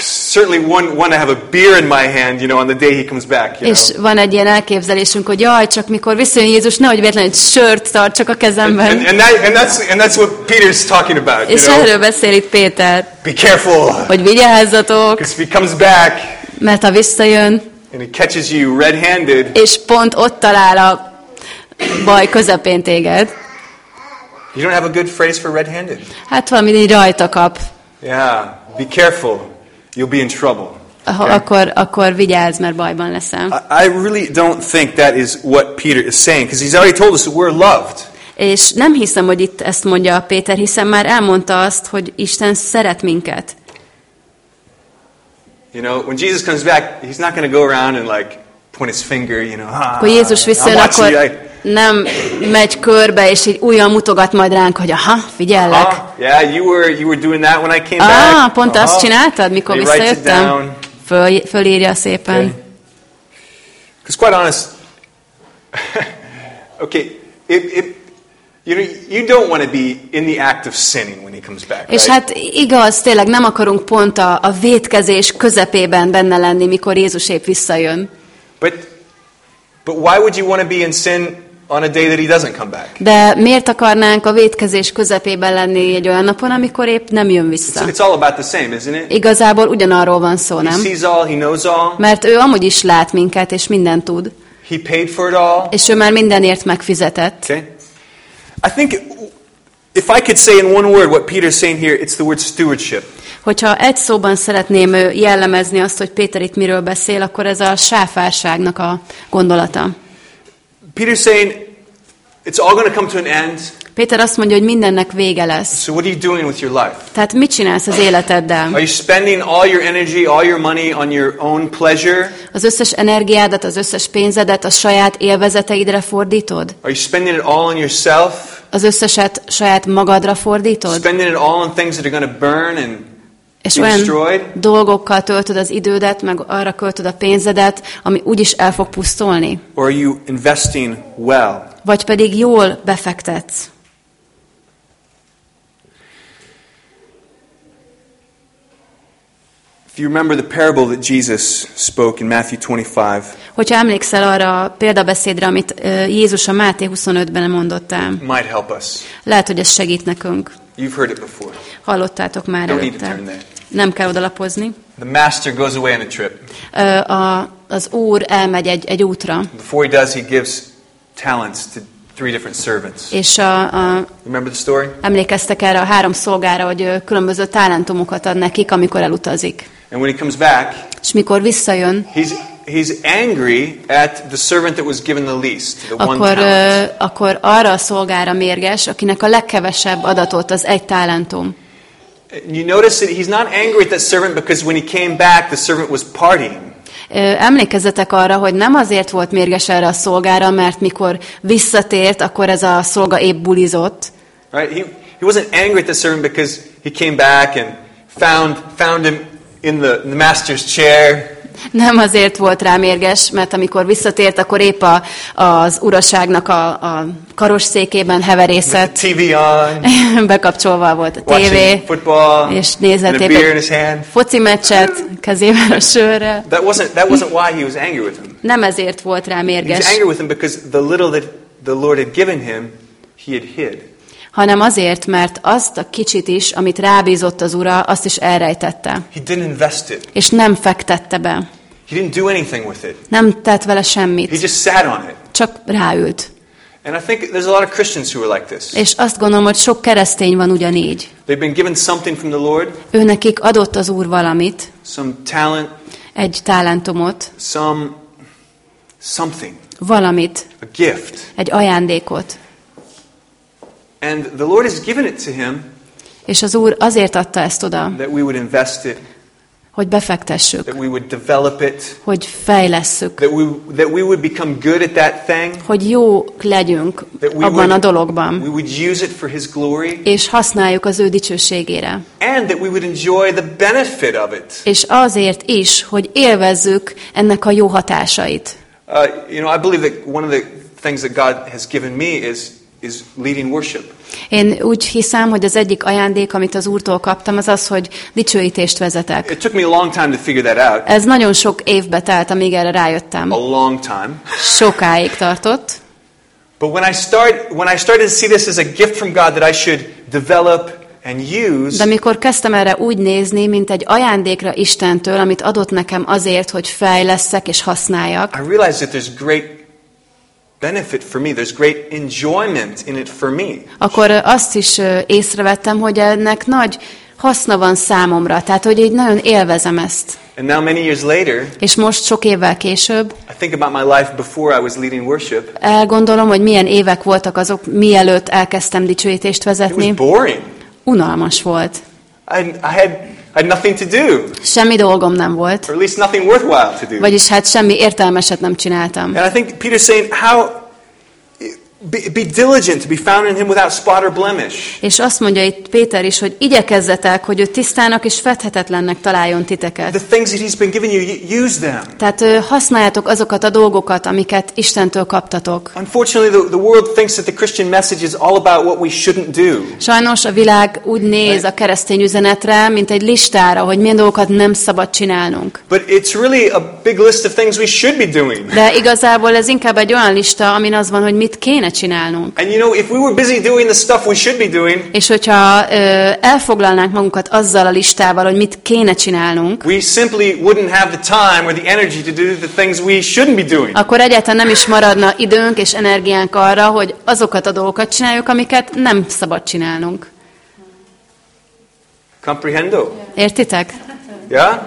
certainly want, want to have a beer in my hand, you know, on the day he comes back. You És know? van egy ilyen elképzelésünk, hogy jaj, csak mikor visszajön Jézus, nehogy véletlenül egy sört tartsak a And, kezemben. and, that, and, that's, and that's what Peter's talking about. You És know? erről beszél itt Péter, Be careful, hogy vigyázzatok, because he comes back mert ha visszajön, and he catches you red-handed, és pont ott talál a baj közepén téged, you don't have a good phrase for red-handed. hát valami így rajta kap, Yeah, be careful. You'll be in trouble. ha, akkor, akkor vigyázz, mert bajban leszel. I I really don't think that is what Peter is saying, because he's already told us that we're loved. És nem hiszem, hogy itt ezt mondja Péter, hiszen már elmondta azt, hogy Isten szeret minket. You know, when Jesus comes back, he's not going to go around and like point his finger, you know, ah, Akkor Jézus visszajön, watching you. akkor I- nem megy körbe, és így újra mutogat majd ránk, hogy aha, figyellek. Ah, yeah, you were you were doing that when I came Ah, back. pont azt csináltad, mikor it visszajöttem? Föl, fölírja szépen. Because quite honest, okay, if, if, you know, you don't want to be in the act of sinning when he comes back, És right? hát igaz, tényleg nem akarunk pont a, a vétkezés közepében benne lenni, mikor Jézus épp visszajön. But but why would you want to be in sin on a day that he doesn't come back? De miért akarnánk a vétkezés közepében lenni egy olyan napon, amikor épp nem jön vissza? It's, it's all about the same, isn't it? Igazából ugyanarról van szó, He nem? sees all, he knows all, Mert ő amúgy is lát minket, és mindent tud. he paid for it all. És ő már mindenért megfizetett. Okay? I think if I could say in one word what Peter's saying here, it's the word stewardship. Hogyha egy szóban szeretném jellemezni azt, hogy Péter itt miről beszél, akkor ez a sáfárságnak a gondolata. Peter's saying it's all going to come to an end. Péter azt mondja, hogy mindennek vége lesz. So what are you doing with your life? Tehát mit csinálsz az életeddel? Are you spending all your energy, all your money on your own pleasure? Az összes energiádat, az összes pénzedet a saját élvezeteidre fordítod? Are you spending it all on yourself? Az összeset saját magadra fordítod? Spending it all on things that are going to burn and És olyan dolgokkal töltöd az idődet, meg arra költöd a pénzedet, ami úgyis el fog pusztulni? Or are you investing well? Vagy pedig jól befektetsz? If you remember the parable that Jesus spoke in Matthew 25, Hogyha emlékszel arra a példabeszédre, amit Jézus a Máté 25-ben mondott el, might help us. lehet, hogy ez segít nekünk. You've heard it before. Hallottátok már előtte. Nem kell odalapozni. The master goes away on a trip. Ö, A, az Úr elmegy egy, egy útra, Before he does, he gives talents to three different servants. és a, a, Remember the story? emlékeztek erre a három szolgára, hogy különböző talentumokat ad nekik, amikor elutazik. And when he comes back, És mikor visszajön, he's, he's angry at the servant that was given the least, the one akkor, talent. ö, akkor arra a szolgára mérges, akinek a legkevesebb adatot az egy talentum. You notice that he's not angry at that servant because when he came back, the servant was partying. Emlékezzetek arra, hogy nem azért volt mérges erre a szolgára, mert mikor visszatért, akkor ez a szolga épp bulizott, Right? He, he wasn't angry at the servant because he came back and found, found him in the, the master's chair. Nem azért volt rá mérges, mert amikor visszatért, akkor épp a, az uraságnak a, a karosszékében heverészett, TV on, bekapcsolva volt a tévé, football, és nézett épp egy foci meccset kezével a sörrel. That wasn't, that wasn't why he was angry with him. Nem ezért volt rá He was mérges, angry with him because the little that the Lord had given him, he had hid. Hanem azért, mert azt a kicsit is, amit rábízott az ura, azt is elrejtette, He didn't invest it. és nem fektette be. He didn't do anything with it. Nem tett vele He semmit, just sat on it. csak ráült. And I think there's a lot of Christians who are like this. És azt gondolom, hogy sok keresztény van ugyanígy. They've been given something from the Lord, Ő nekik adott az Úr valamit, some talent, egy talentumot, some something, valamit, a gift. egy ajándékot. And the Lord has given it to him És az Úr azért adta ezt oda, that we would invest it, hogy befektessük, that we would develop it, hogy fejlesszük, that we that we would become good at that thing, hogy jók legyünk that we abban a would, dologban, we would use it for his glory, és használjuk az ő dicsőségére. and that we would enjoy the benefit of it. És azért is, hogy élvezzük ennek a jó hatásait. Uh, you know, I believe that one of the things that God has given me is is leading worship. Én úgy hiszem, hogy az egyik ajándék, amit az Úrtól kaptam, az az, hogy dicsőítést vezetek. It took me a long time to figure that out. Ez nagyon sok évbe telt, amíg erre rájöttem. A long time. Sokáig tartott. But when I start when I started to see this as a gift from God that I should develop De mikor kezdtem erre úgy nézni, mint egy ajándékra Istentől, amit adott nekem azért, hogy fejlesszek és használjak, I realized that there's great benefit for me. There's great enjoyment in it for me. akkor azt is észrevettem, hogy ennek nagy haszna van számomra, tehát hogy így nagyon élvezem ezt. And now many years later, És most sok évvel később I think about my life before I was leading worship. elgondolom, hogy milyen évek voltak azok, mielőtt elkezdtem dicsőítést It was vezetni. boring. Unalmas volt. I, I had had nothing to do, Semmi dolgom nem volt. or at least nothing worthwhile to do. Vagyis hát semmi értelmeset nem csináltam. And I think Peter's saying, how be, diligent to be found in him without spot or blemish. És azt mondja itt Péter is, hogy igyekezzetek, hogy ő tisztának és fedhetetlennek találjon titeket. The things that he's been giving you, use them. Tehát használjátok azokat a dolgokat, amiket Istentől kaptatok. Unfortunately, the, the world thinks that the Christian message is all about what we shouldn't do. Sajnos a világ úgy néz a keresztény üzenetre, mint egy listára, hogy milyen dolgokat nem szabad csinálnunk. But it's really a big list of things we should be doing. De igazából ez inkább egy olyan lista, amin az van, hogy mit kéne csinálnunk. And you know, if we were busy doing the stuff we should be doing, És hogyha ö, elfoglalnánk magunkat azzal a listával, hogy mit kéne csinálnunk, we simply wouldn't have the time or the energy to do the things we shouldn't be doing. akkor egyáltalán nem is maradna időnk és energiánk arra, hogy azokat a dolgokat csináljuk, amiket nem szabad csinálnunk. Comprehendo? Értitek? Yeah?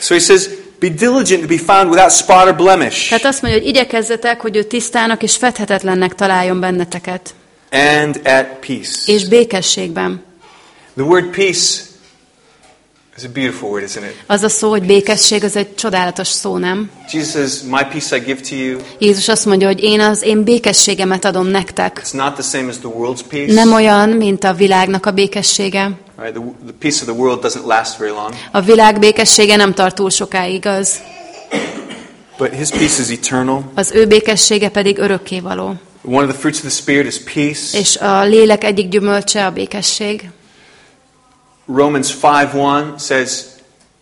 So he says, be diligent to be found without spot or blemish Tehát azt mondja, hogy igyekezzetek, hogy ő tisztának és fedhetetlennek találjon benneteket. and at peace. És békességben. The word peace is a beautiful word, isn't it? Az a szó, hogy békesség, az egy csodálatos szó, nem? Jesus says, My peace I give to you. Jézus azt mondja, hogy én az én békességemet adom nektek. It's not the same as the world's peace. Nem olyan, mint a világnak a békessége. A világ békessége nem tart túl sokáig, igaz? but his peace is eternal. Az ő békessége pedig örökkévaló. One of the fruits of the Spirit is peace. És a lélek egyik gyümölcse a békesség. Romans 5:1 says,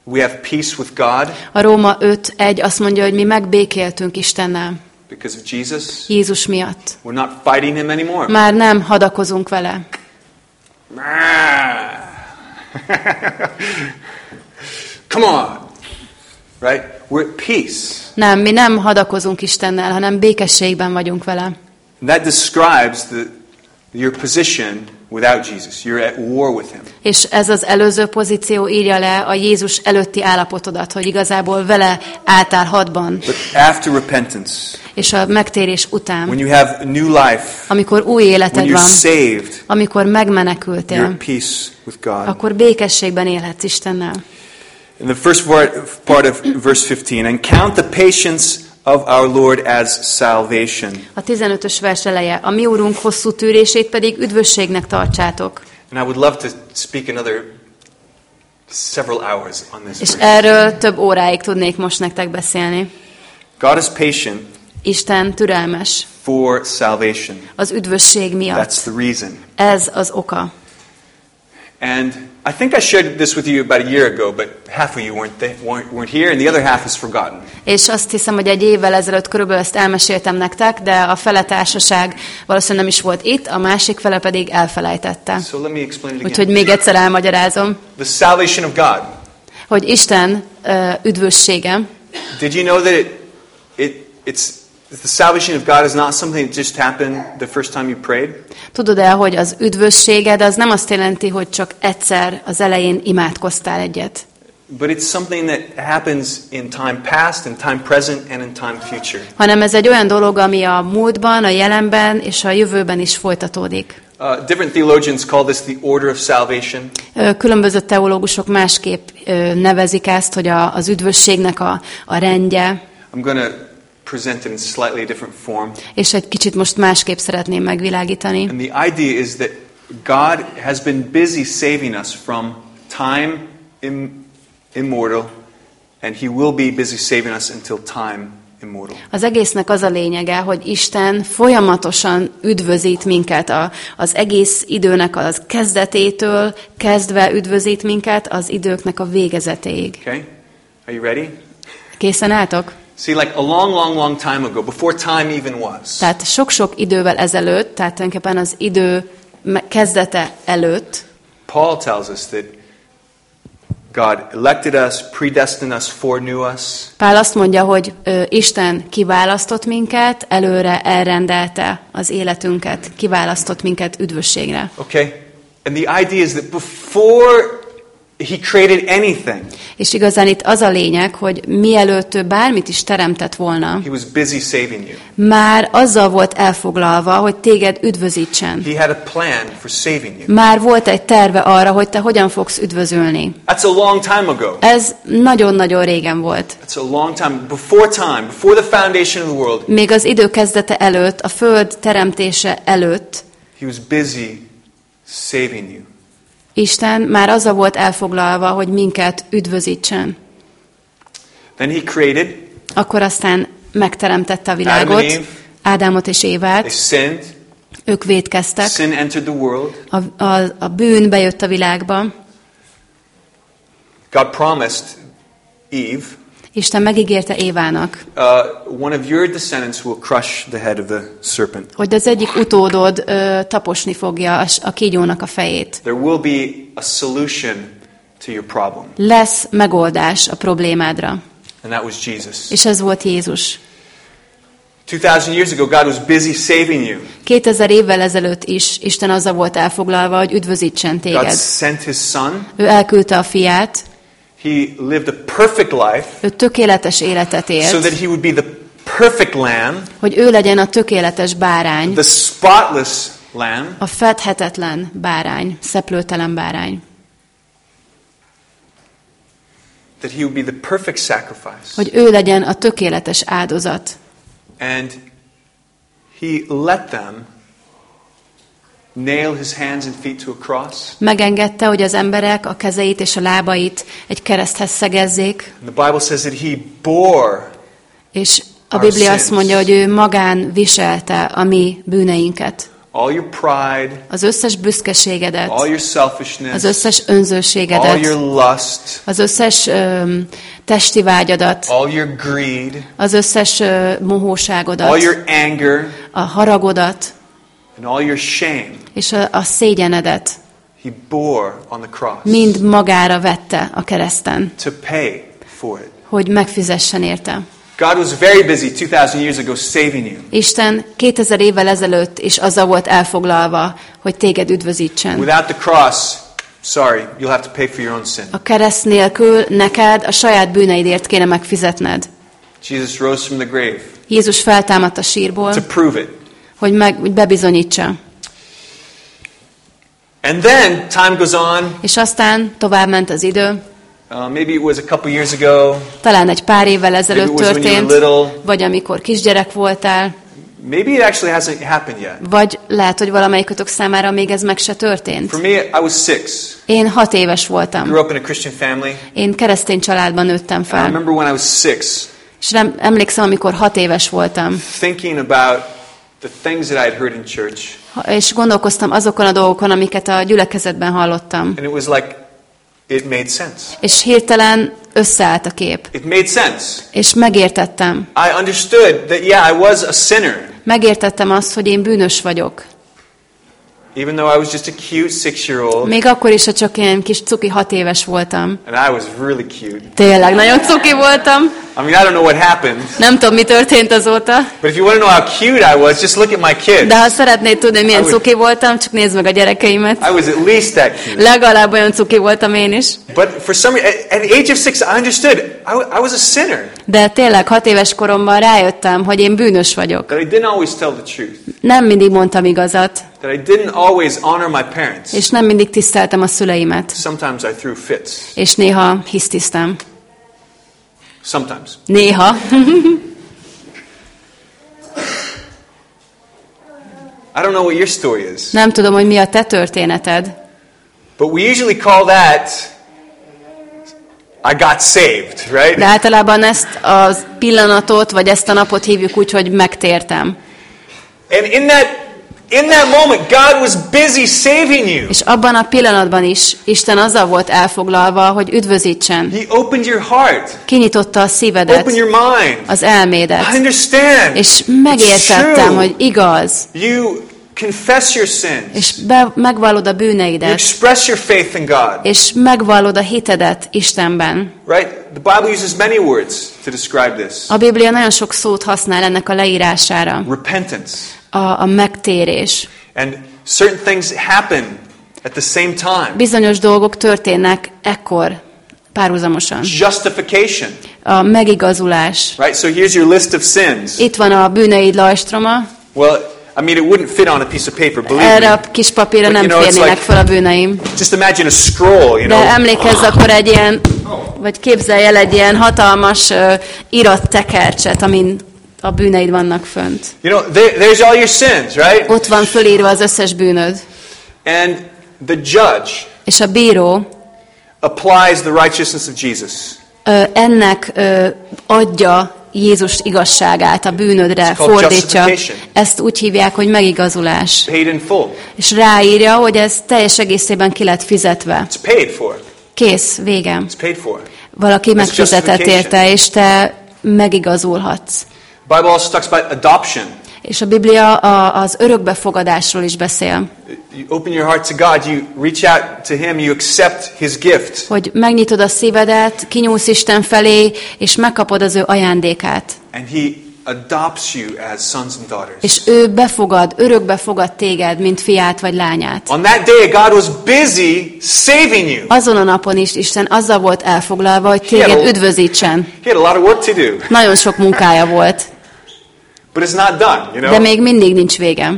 We have peace with God A Róma 5.1 azt mondja, hogy mi megbékéltünk Istennel, because of Jesus. Jézus miatt. We're not fighting him anymore. Már nem hadakozunk vele. Come on. Right? We're at peace. Nem, mi nem hadakozunk Istennel, hanem békességben vagyunk vele. And that describes the, your position without Jesus. You're at war with him. És ez az előző pozíció írja le a Jézus előtti állapotodat, hogy igazából vele álltál hadban, But after repentance, és a megtérés után, when you have new life, amikor új when életed you're van, saved, amikor you're megmenekültél, at peace with God. akkor békességben élhetsz Istennel. In the first part of verse 15, and count the patience of our Lord as salvation. A 15-ös vers eleje, a mi úrunk hosszú tűrését pedig üdvösségnek tartsátok. And I would love to speak another several hours on this. És erről több óráig tudnék most nektek beszélni. God is patient Isten türelmes for salvation. az üdvösség miatt. That's the reason. Ez az oka. And I think I shared this with you about a year ago, but half of you weren't, th- weren't, here, and the other half is forgotten. És azt hiszem, hogy egy évvel ezelőtt körülbelül ezt elmeséltem nektek, de a fele társaság valószínűleg nem is volt itt, a másik fele pedig elfelejtette. So let me explain it again. Úgyhogy még egyszer elmagyarázom, The salvation of God. hogy Isten ö, üdvössége, Did you know that it, it, it's, the salvation of God is not something that just happened the first time you prayed? tudod el, hogy az üdvösséged az nem azt jelenti, hogy csak egyszer az elején imádkoztál egyet, But it's something that happens in time past, in time present, and in time future. hanem ez egy olyan dolog, ami a múltban, a jelenben és a jövőben is folytatódik. Uh, different theologians call this the order of salvation. Különböző teológusok másképp nevezik ezt, hogy a, az üdvösségnek a, a rendje, I'm going to present it in slightly different form. és egy kicsit most másképp szeretném megvilágítani. And the idea is that God has been busy saving us from time im- immortal, and He will be busy saving us until time immortal. Az egésznek az a lényege, hogy Isten folyamatosan üdvözít minket, a, az egész időnek az kezdetétől kezdve üdvözít minket az időknek a végezetéig. Okay? Are you ready? Készen álltok? See, like a long, long, long time ago, before time even was, Tehát sok-sok idővel ezelőtt, tehát tulajdonképpen az idő kezdete előtt, Paul tells us that God elected us, predestined us, foreknew us, Pál azt mondja, hogy ö, Isten kiválasztott minket, előre elrendelte az életünket, kiválasztott minket üdvösségre. Okay? And the idea is that before he created anything, És igazán itt az a lényeg, hogy mielőtt ő bármit is teremtett volna, he was busy saving you. már azzal volt elfoglalva, hogy téged üdvözítsen. He had a plan for saving you. Már volt egy terve arra, hogy te hogyan fogsz üdvözölni. That's a long time ago. Ez nagyon-nagyon régen volt. That's a long time before time, before the foundation of the world. Még az idő kezdete előtt, a föld teremtése előtt, He was busy saving you. Isten már azzal volt elfoglalva, hogy minket üdvözítsen. Then he created, Akkor aztán megteremtette a világot, Eve. Ádámot és Évát, sinned, ők védkeztek, sin entered the world. a, a, a bűn bejött a világba, God promised Eve, Isten megígérte Évának, uh, one of your descendants will crush the head of the serpent. hogy az egyik utódod ö, taposni fogja a, a kígyónak a fejét. There will be a solution to your problem, Lesz megoldás a problémádra. and that was Jesus. És ez volt Jézus. 2,000 years ago, God was busy saving you. 2000 évvel ezelőtt is Isten azzal volt elfoglalva, hogy üdvözítsen God téged. sent his son. Ő elküldte a fiát, He lived a perfect life ő tökéletes életet so élt, that he would be the perfect lamb, hogy ő legyen a tökéletes bárány, the spotless lamb, a fedhetetlen bárány, szeplőtelen bárány. that he would be the perfect sacrifice. Hogy ő legyen a tökéletes áldozat. And he let them nail his hands and feet to a cross. Megengedte, hogy az emberek a kezeit és a lábait egy kereszthez szegezzék, And the Bible says that he bore és a Biblia azt mondja, hogy ő magán viselte a mi bűneinket. all your pride, Az összes büszkeségedet, all your selfishness, az összes all önzőségedet, your lust, az összes öm, testi vágyadat, all your greed, az összes all mohóságodat, your anger, a haragodat, and all your shame. és a, a szégyenedet He bore on the cross mind magára vette a kereszten, to pay for it. hogy megfizessen érte. God was very busy 2,000 years ago saving you. Isten 2000 évvel ezelőtt is azzal volt elfoglalva, hogy téged üdvözítsen. Without the cross, sorry, you'll have to pay for your own sin. A kereszt nélkül neked a saját bűneidért kéne megfizetned. Jesus rose from the grave Jézus feltámadt a sírból, to prove it. Hogy, meg, hogy bebizonyítsa. And then time goes on. És aztán tovább ment az idő, Uh, maybe it was a couple years ago. talán egy pár évvel ezelőtt történt, little. vagy amikor kisgyerek voltál, Maybe it actually hasn't happened yet. vagy lehet, hogy valamelyikötök számára még ez meg se történt. For me, I was six. Én hat éves voltam. Grew up in a Christian family. Én keresztény családban nőttem And I fel. remember when I was six, És emlékszem, amikor hat éves voltam, thinking about the things that I had heard in church. és gondolkoztam azokon a dolgokon, amiket a gyülekezetben hallottam. And it was like, it made sense. És hirtelen összeállt a kép. It made sense. És megértettem. I understood that, yeah, I was a sinner. Megértettem azt, hogy én bűnös vagyok. Even though I was just a cute six-year-old, Még akkor is, ha csak ilyen kis cuki hat éves voltam. and I was really cute. Tényleg, nagyon cuki voltam. I mean, I don't know what happened, Nem tudom, mi történt azóta. but if you want to know how cute I was, just look at my kids. De ha szeretnéd tudni, milyen would- cuki voltam, csak nézd meg a gyerekeimet. I was at least that cute. Legalább olyan cuki voltam én is. But for some at, at age of six, I understood I, I was a sinner. De tényleg hat éves koromban rájöttem, hogy én bűnös vagyok. That I didn't always tell the truth. Nem mindig mondtam igazat, That I didn't always honor my parents. és nem mindig tiszteltem a szüleimet. Sometimes I threw fits. És néha hisztisztem. Sometimes. Néha. I don't know what your story is, Nem tudom, hogy mi a te történeted, but we usually call that I got saved, right? de általában ezt a pillanatot, vagy ezt a napot hívjuk úgy, hogy megtértem. And in that in that moment, God was busy saving you. És abban a pillanatban is Isten azzal volt elfoglalva, hogy üdvözítsen. He opened your heart, Kinyitotta a szívedet, opened your mind. az elmédet. I understand. És megértettem, hogy igaz. You confess your sins. És be, megvallod a You bűneidet. express your faith in God. És megvallod a hitedet Istenben. Right? The Bible uses many words to describe this. A Biblia nagyon sok szót használ ennek a leírására. Repentance. A, a megtérés. And certain things happen at the same time. Bizonyos dolgok történnek ekkor, párhuzamosan. Justification. A megigazulás. Right? So here's your list of sins. Itt van a bűneid lajstroma. Well, I mean, it wouldn't fit on a piece of paper, believe Erre a me. kis papírra But nem you know, férnének like- fel a bűneim. Just imagine a scroll, you De know. emlékezz akkor egy ilyen, vagy képzelj el egy ilyen hatalmas uh, irat tekercset, amin a bűneid vannak fönt. You know, there, there's all your sins, right? Ott van fölírva az összes bűnöd. And the judge És a bíró applies the righteousness of Jesus. ö, ennek ö, adja Jézus igazságát a bűnödre, fordítja. Ezt úgy hívják, hogy megigazulás. És ráírja, hogy ez teljes egészében ki lett fizetve. Kész, vége. Valaki megfizetett érte, és te megigazulhatsz. Bible also talks about adoption. És a Biblia a, az örökbefogadásról is beszél, You open your heart to God, you reach out to Him, you accept His gift. hogy megnyitod a szívedet, kinyúlsz Isten felé, és megkapod az ő ajándékát. And He adopts you as sons and daughters. És ő befogad, örökbe fogad téged, mint fiát vagy lányát. On that day, God was busy saving you. Azon a napon is Isten azzal volt elfoglalva, hogy téged üdvözítsen. He had a lot of work to do, Nagyon sok munkája volt, but it's not done, you de know? még mindig nincs vége.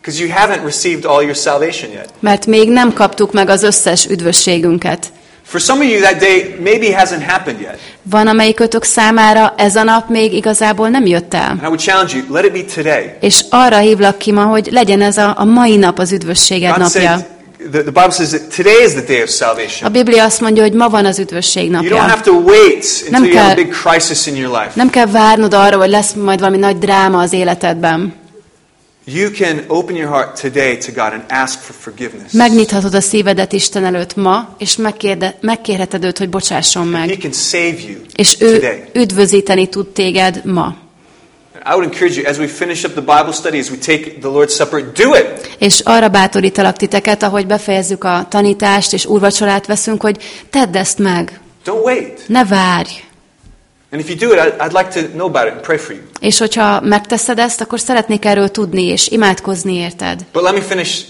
Because you haven't received all your salvation yet. Mert még nem kaptuk meg az összes üdvösségünket. For some of you, that day maybe hasn't happened yet. Van, amelyikötök számára ez a nap még igazából nem jött el. And I would challenge you, let it be today. És arra hívlak ki ma, hogy legyen ez a, a mai nap az üdvösséged God napja. said, the, the Bible says that today is the day of A salvation. Biblia azt mondja, hogy ma van az üdvösség You don't napja. have to wait Nem until you have a kell- big crisis in your life. Nem kell várnod arra, hogy lesz majd valami nagy dráma az életedben. You can open your heart today to God and ask for forgiveness. Megnyithatod a szívedet Isten előtt ma, és megkérde, megkérheted őt, hogy bocsásson He meg. can save you És ő today. üdvözíteni tud téged ma. I would encourage you, as we finish up the Bible study, as we take the Lord's Supper, do it. És arra bátorítalak titeket, ahogy befejezzük a tanítást, és úrvacsorát veszünk, hogy tedd ezt meg. Don't wait. Ne várj. And if you do it, I'd, like to know about it and pray for you. És hogyha megteszed ezt, akkor szeretnék erről tudni, és imádkozni érted. But let me finish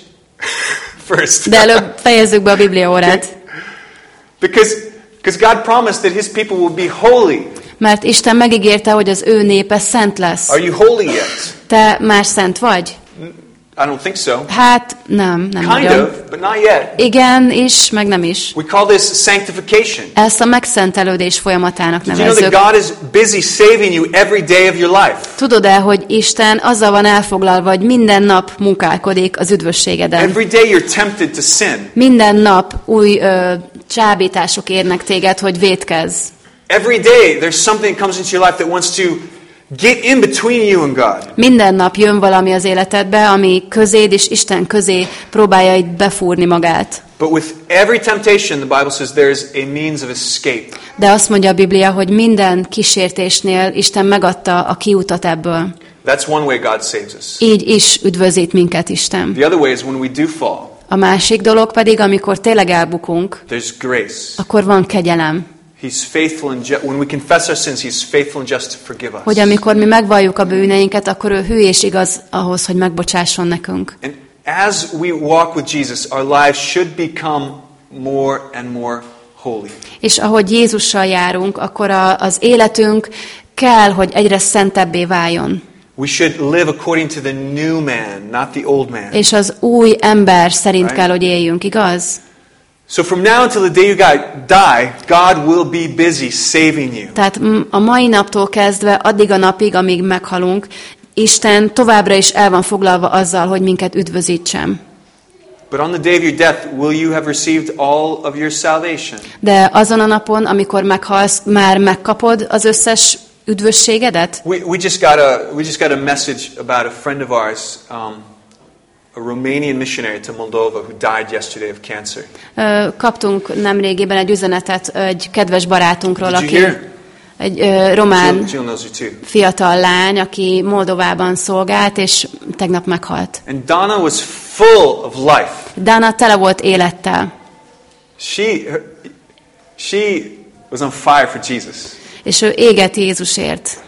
first. De előbb fejezzük be a Biblia órát. because, because God promised that His people will be holy. Mert Isten megígérte, hogy az ő népe szent lesz. Are you holy yet? Te már szent vagy? I don't think so. Hát nem, nem Kind nagyon. of, but not yet. Igen is, meg nem is. We call this sanctification. Ezt a megszentelődés folyamatának Did you know that nevezzük. God is busy saving you every day of your life? Tudod-e, hogy Isten azzal van elfoglalva, hogy minden nap munkálkodik az üdvösségeden? Every day you're tempted to sin. Minden nap új ö, csábítások érnek téged, hogy védkezz. Every day there's something that comes into your life that wants to get in between you and God. Minden nap jön valami az életedbe, ami közéd és Isten közé próbálja itt befúrni magát. But with every temptation, the Bible says there is a means of escape. De azt mondja a Biblia, hogy minden kísértésnél Isten megadta a kiutat ebből. That's one way God saves us. Így is üdvözít minket Isten. The other way is when we do fall, A másik dolog pedig, amikor tényleg elbukunk, there's grace. akkor van kegyelem. He's faithful and ju- when we confess our sins, He's faithful and just to forgive us. Hogy amikor mi megvalljuk a bűneinket, akkor ő hű és igaz ahhoz, hogy megbocsásson nekünk. And as we walk with Jesus, our lives should become more and more holy. És ahogy Jézussal járunk, akkor a, az életünk kell, hogy egyre szentebbé váljon. We should live according to the new man, not the old man. És az új ember szerint Right. kell, hogy éljünk, igaz? So from now until the day you die, God will be busy saving you. Tehát a mai naptól kezdve, addig a napig, amíg meghalunk, Isten továbbra is el van foglalva azzal, hogy minket üdvözítsen. But on the day of your death, will you have received all of your salvation? De azon a napon, amikor meghalsz, már megkapod az összes üdvösségedet? We, we just got a we just got a message about a friend of ours, um, a Romanian missionary to Moldova who died yesterday of cancer. Kaptunk nemrégiben egy üzenetet egy kedves barátunkról, aki egy román Jill, Jill fiatal lány, aki Moldovában szolgált, és tegnap meghalt. And Donna was full of life. Dana tele volt élettel, She her, she was on fire for Jesus. és ő égett Jézusért.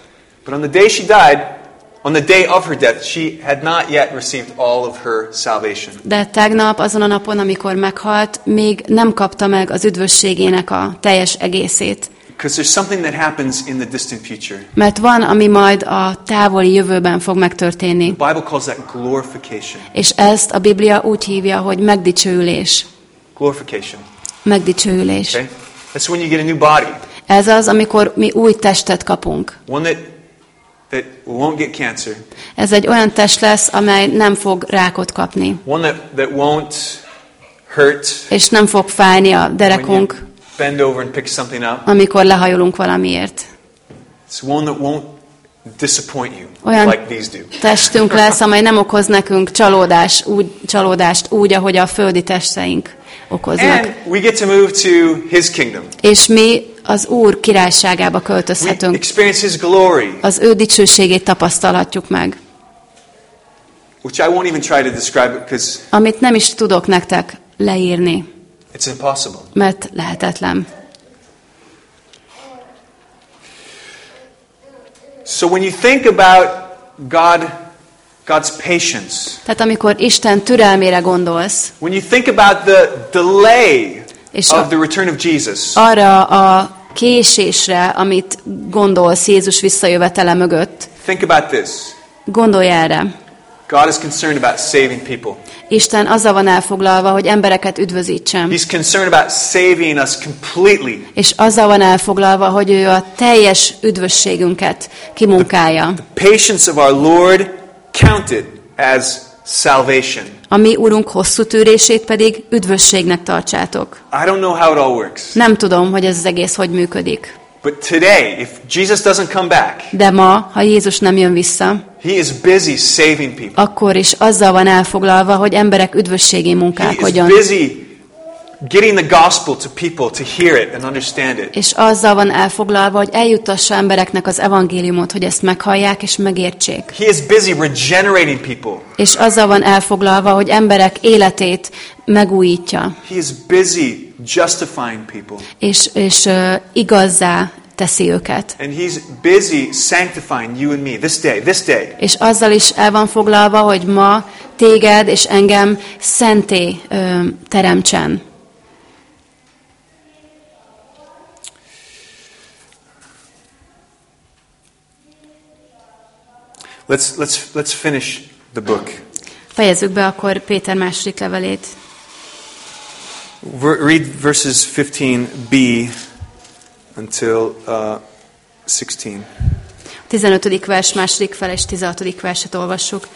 But on the day she died, on the day of her death, she had not yet received all of her salvation. De tegnap, azon a napon, amikor meghalt, még nem kapta meg az üdvösségének a teljes egészét. Because there's something that happens in the distant future. Mert van, ami majd a távoli jövőben fog megtörténni. The Bible calls that glorification. És ezt a Biblia úgy hívja, hogy megdicsőülés. Glorification. Megdicsőülés. Okay? That's when you get a new body. Ez az, amikor mi új testet kapunk. One that that won't get cancer. Ez egy olyan test lesz, amely nem fog rákot kapni, One that, that won't hurt és nem fog fájni a derekunk, bend over and pick something up. amikor lehajolunk valamiért. It's one that won't disappoint you Olyan like these do. testünk lesz, amely nem okoz nekünk csalódás, úgy, csalódást úgy, ahogy a földi testeink okoznak. And we get to move to His kingdom. És mi az Úr királyságába költözhetünk. Az ő dicsőségét tapasztalhatjuk meg, which I won't even try to describe it because amit nem is tudok nektek leírni, it's impossible. mert lehetetlen. So when you think about God, God's patience, Tehát amikor Isten türelmére gondolsz, when you think about the delay És of the return of Jesus, arra a késésre, amit gondolsz Jézus visszajövetele mögött, think about this. gondolj erre. God is concerned about saving people. Isten azzal van elfoglalva, hogy embereket üdvözítsen. He's concerned about saving us completely. És azzal van elfoglalva, hogy ő a teljes üdvösségünket kimunkálja. The patience of our Lord counted as salvation. A mi Urunk hosszú tűrését pedig üdvösségnek tartsátok. I don't know how it all works. Nem tudom, hogy ez az egész hogy működik. But today, if Jesus doesn't come back, De ma, ha Jézus nem jön vissza, he is busy saving people. akkor is azzal van elfoglalva, hogy emberek üdvösségén He is munkálkodjon. busy getting the gospel to people to hear it and understand it. És azzal van elfoglalva, hogy eljuttassa embereknek az evangéliumot, hogy ezt meghallják és megértsék. He is busy regenerating people. És azzal van elfoglalva, hogy emberek életét megújítja, He is busy justifying people. és, és uh, igazzá teszi őket. And he's busy sanctifying you and me this day, this day. És azzal is el van foglalva, hogy ma téged és engem szenté ö, teremtsen. Let's, let's, let's finish the book. Fejezzük be akkor Péter második levelét. Read verses 15b until uh, 16. 15. vers második fel és 16. verset olvassuk.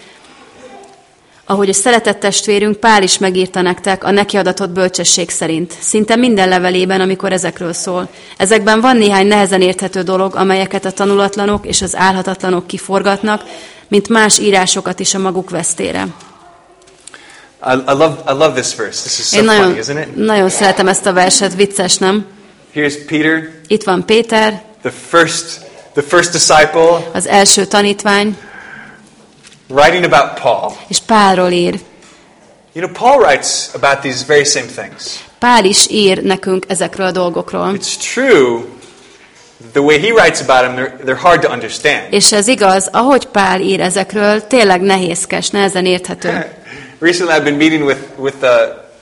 Ahogy a szeretett testvérünk Pál is megírta nektek a neki adatott bölcsesség szerint, szinte minden levelében, amikor ezekről szól. Ezekben van néhány nehezen érthető dolog, amelyeket a tanulatlanok és az álhatatlanok kiforgatnak, mint más írásokat is a maguk vesztére. I, I, love, I love this verse. This is so Én nagyon, funny, isn't it? nagyon szeretem ezt a verset, vicces, nem? Here's Peter, Itt van Péter, the first, the first disciple, az első tanítvány, writing about Paul. És Pálról ír. You know, Paul writes about these very same things. Pál is ír nekünk ezekről a dolgokról. It's true, the way he writes about them, they're, they're hard to understand. És ez igaz, ahogy Pál ír ezekről, tényleg nehézkes, nehezen érthető. Recently, I've been meeting with with uh,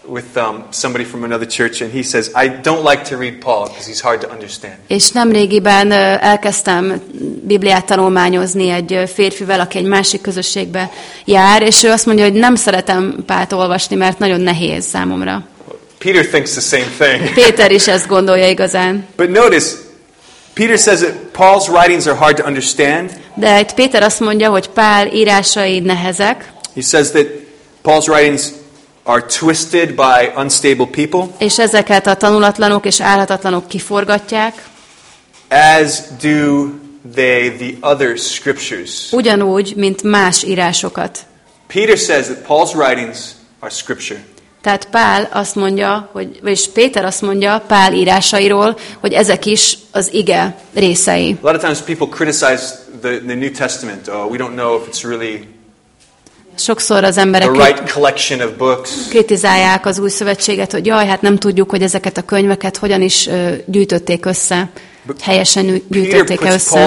with um, somebody from another church, and he says, "I don't like to read Paul because he's hard to understand." És nemrégiben elkezdtem Bibliát tanulmányozni egy férfivel, aki egy másik közösségbe jár, és ő azt mondja, hogy nem szeretem Pált olvasni, mert nagyon nehéz számomra. Peter thinks the same thing. Péter is ezt gondolja igazán. but notice, Peter says that Paul's writings are hard to understand. De itt Péter azt mondja, hogy Pál írásai nehezek, He says that Paul's writings are twisted by unstable people, és ezeket a tanulatlanok és álhatatlanok kiforgatják, as do they the other scriptures. ugyanúgy, mint más írásokat. Peter says that Paul's writings are scripture. Tehát Pál azt mondja, hogy, vagyis Péter azt mondja Pál írásairól, hogy ezek is az ige részei. A lot of times people criticize the, the New Testament. Oh, we don't know if it's really Sokszor az emberek kritizálják az új szövetséget, hogy jaj, hát nem tudjuk, hogy ezeket a könyveket hogyan is gyűjtötték össze, helyesen gy- Peter gyűjtötték-e puts össze.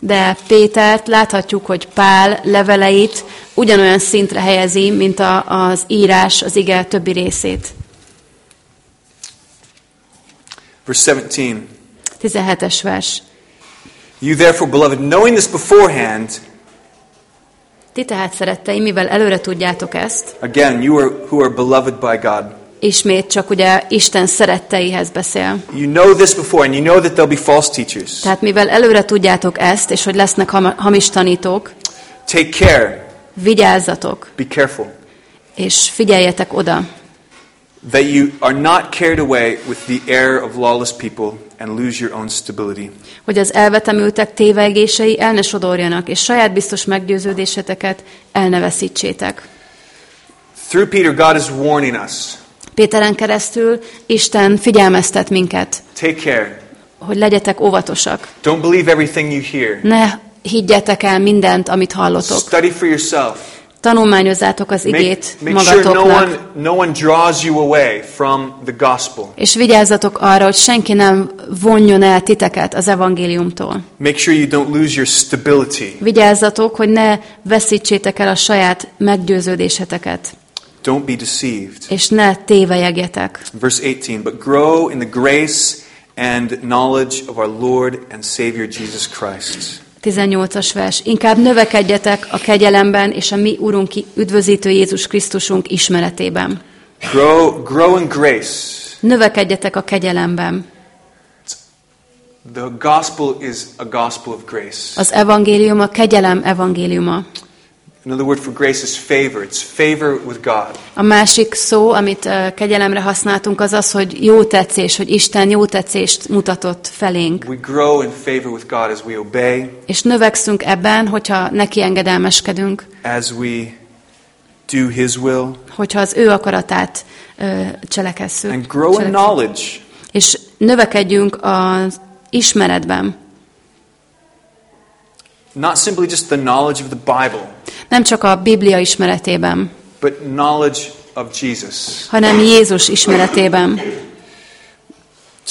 De Pétert láthatjuk, hogy Pál leveleit ugyanolyan szintre helyezi, mint a, az írás, az ige többi részét. Verse 17. 17-es vers. You therefore, beloved, knowing this beforehand, Ti tehát szeretteim, mivel előre tudjátok ezt, again, you are who are beloved by God. ismét csak ugye Isten szeretteihez beszél. You know this before, and you know that there'll be false teachers. Tehát mivel előre tudjátok ezt, és hogy lesznek ham- hamis tanítók, Take care, vigyázzatok, be careful, és figyeljetek oda, that you are not carried away with the error of lawless people and lose your own stability. hogy az elvetemültek tévegései el ne sodorjanak, és saját biztos meggyőződéseteket el ne veszítsétek. Through Peter, God is warning us. Péteren keresztül Isten figyelmeztet minket, Take care. hogy legyetek óvatosak. Don't believe everything you hear. Ne higgyetek el mindent, amit hallotok. Study for yourself. Tanulmányozzátok az Make, igét make sure no magatoknak. one, no one draws you away from the gospel. És vigyázzatok arra, hogy senki nem vonjon el titeket az evangéliumtól. Make sure you don't lose your stability. Vigyázzatok, hogy ne veszítsétek el a saját meggyőződéseteket, Don't be deceived. és ne tévejegjetek. Verse 18 But grow in the grace and knowledge of our Lord and Savior Jesus Christ. 18-as vers. Inkább növekedjetek a kegyelemben és a mi Urunk üdvözítő Jézus Krisztusunk ismeretében. Grow, grow in grace. Növekedjetek a kegyelemben. The gospel is a gospel of grace. Az evangélium a kegyelem evangéliuma. Another word for grace is favor. It's favor with God. A másik szó, amit ö, kegyelemre használtunk, az az, hogy jó tetszés, hogy Isten jó tetszést mutatott felénk. We grow in favor with God as we obey, És növekszünk ebben, hogyha neki engedelmeskedünk, as we do His will, hogyha az ő akaratát ö, cselekesszük. and grow in knowledge. És növekedjünk az ismeretben. Not simply just the knowledge of the Bible, Nem csak a Biblia ismeretében, but knowledge of Jesus. hanem Jézus ismeretében,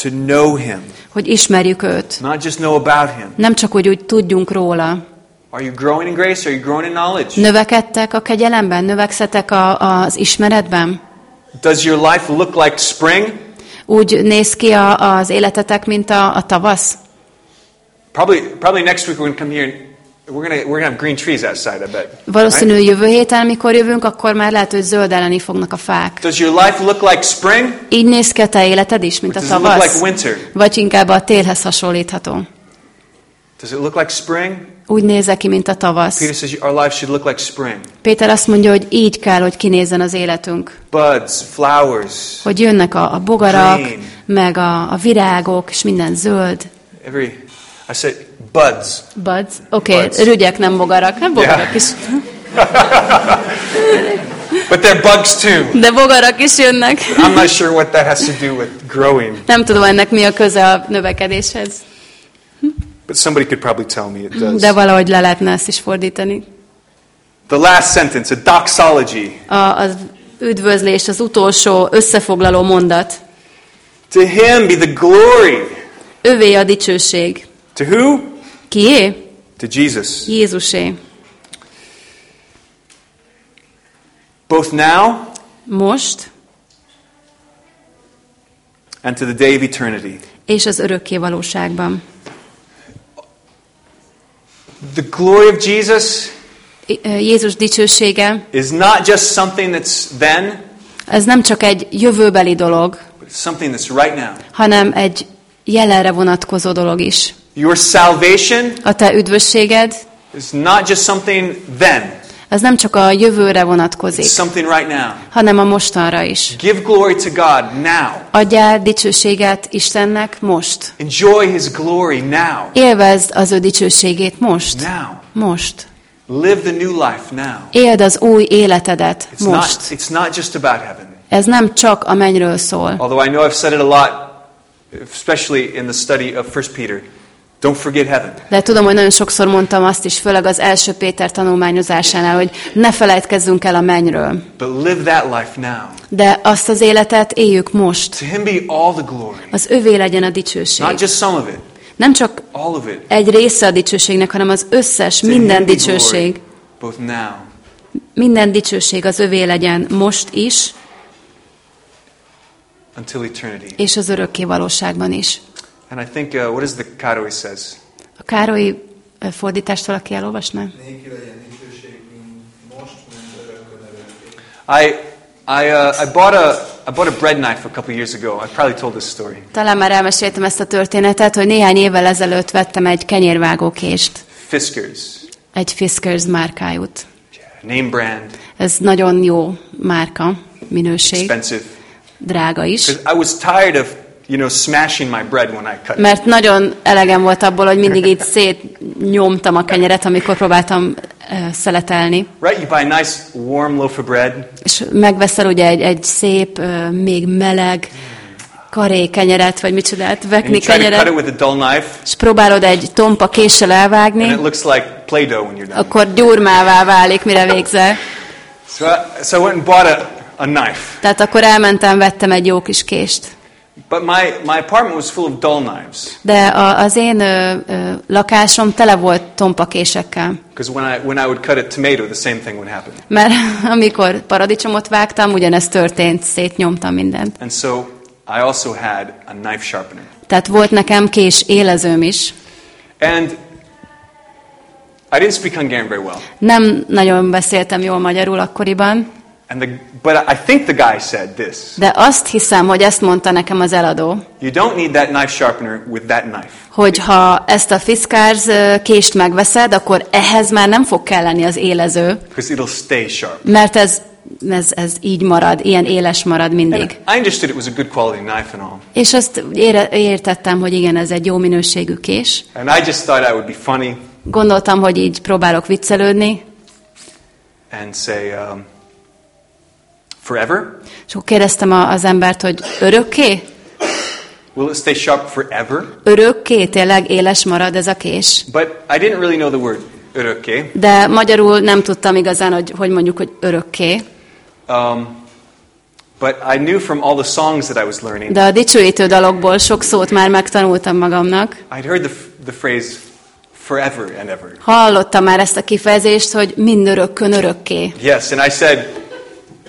To know Him, hogy ismerjük őt. not just know about Him. Nem csak úgy, úgy tudjunk róla. Are you growing in grace? Are you growing in knowledge? Növekedtek a kegyelemben? Növekszetek a, az ismeretben? Does your life look like spring? Úgy néz ki a, az életetek, mint a, a tavasz? Probably, probably next week we're going to come here we're to we're to have green trees outside. I bet. Valószínű Right? jövő héten, amikor jövünk, akkor már lehet, hogy zöldeleni fognak a fák. Does your life look like spring? Így néz ki a te életed is, mint a Does it look like tavasz? winter? Vagy inkább a télhez hasonlítható? Does it look like spring? Úgy nézek ki, mint a tavasz. Peter says our life should look like spring. Péter azt mondja, hogy így kell, hogy kinézzen az életünk. Buds, flowers, Hogy jönnek a, a bogarak, Green. meg a, a virágok, és minden zöld. every. I said buds. Buds. Oké, okay, Buds. rügyek, nem bogarak. Nem bogarak Yeah. is. But they're bugs too. De bogarak is jönnek. I'm not sure what that has to do with growing. Nem tudom ennek mi a köze a növekedéshez. but somebody could probably tell me it does. de valahogy le lehetne ezt is fordítani. The last sentence, a doxology. A, az üdvözlés, az utolsó összefoglaló mondat. To him be the glory. Övé a dicsőség. To who? Kié? To Jesus. Jézusé. Both now Most and to the day of eternity. és az örökké valóságban. The glory of Jesus Jézus dicsősége, is not just something that's then, ez nem csak egy jövőbeli dolog, but something that's right now. hanem egy jelenre vonatkozó dolog is. Your salvation A te üdvösséged, is not just something then, ez nem csak a jövőre it's vonatkozik, something right now. hanem a mostanra is. Give glory to God now. Adjál dicsőséget Istennek most. Enjoy His glory now. Élvezd az ő dicsőségét most. Now. Most. Live the new life now. Éld az új életedet It's not, most. it's not just about heaven. Ez nem csak a mennyről szól. Although I know I've said it a lot, especially in the study of 1 Peter. Don't forget heaven. De tudom, hogy nagyon sokszor mondtam azt is, főleg az első Péter tanulmányozásánál, hogy ne felejtkezzünk el a mennyről. But live that life now. De azt az életet éljük most. To Him be all the glory. Az övé legyen a dicsőség. Not just some of it, Nem csak all of it. egy része a dicsőségnek, hanem az összes, To minden dicsőség. glory, both now Minden dicsőség az övé legyen most is, until eternity. és az örökké valóságban is. And I think, uh, what does the Karoi says? A Károlyi ö, fordítást valaki elolvasná? I, I, uh, I, bought a, I bought a bread knife a couple years ago. I probably told this story. Talán már elmeséltem ezt a történetet, hogy néhány évvel ezelőtt vettem egy kenyérvágókést, Fiskars. egy Fiskars márkájút. Yeah, name brand, Ez nagyon jó márka, minőség, expensive. drága is. I was tired of, you know, smashing my bread when I cut it. Mert nagyon elegem volt abból, hogy mindig így szétnyomtam a kenyeret, amikor próbáltam uh, szeletelni. Right? You buy a nice warm loaf of bread. És megveszel ugye egy, egy szép, uh, még meleg karé kenyeret, vagy micsodát, And vekni kenyeret, és próbálod egy tompa késsel And elvágni, it looks like when you're done. akkor gyurmává válik, mire végzel. So I, so I went and bought a, a knife. Tehát akkor elmentem, vettem egy jó kis kést. But my, my apartment was full of dull knives. De a, az én ö, ö, lakásom tele volt tompakésekkel. Because when I, when I would cut a tomato, the same thing would happen. Mert amikor paradicsomot vágtam, ugyanezt történt, szétnyomtam mindent. And so I also had a knife sharpener. Tehát volt nekem kés élezőm is. And I didn't speak Hungarian very well. Nem nagyon beszéltem jól magyarul akkoriban, And the, but I think the guy said this. de azt hiszem, hogy ezt mondta nekem az eladó, You don't need that knife sharpener with that knife. hogy ha ezt a Fiskars kést megveszed, akkor ehhez már nem fog kelleni az élező, Because it'll stay sharp. mert ez, ez, ez így marad, ilyen éles marad mindig. És azt ére, értettem, hogy igen, ez egy jó minőségű kés. And I just thought I would be funny Gondoltam, hogy így próbálok viccelődni, and say, um, forever? és akkor kérdeztem az embert, hogy örökké? Will it stay sharp forever? Örökké tényleg éles marad ez a kés? But I didn't really know the word örökké. De magyarul nem tudtam igazán, hogy hogy mondjuk, hogy örökké. Um, but I knew from all the songs that I was learning, De a dicsőítő dalokból sok szót már megtanultam magamnak. I'd heard the, the phrase forever and ever. Hallottam már ezt a kifejezést, hogy mindörökkön örökké. Yes, and I said,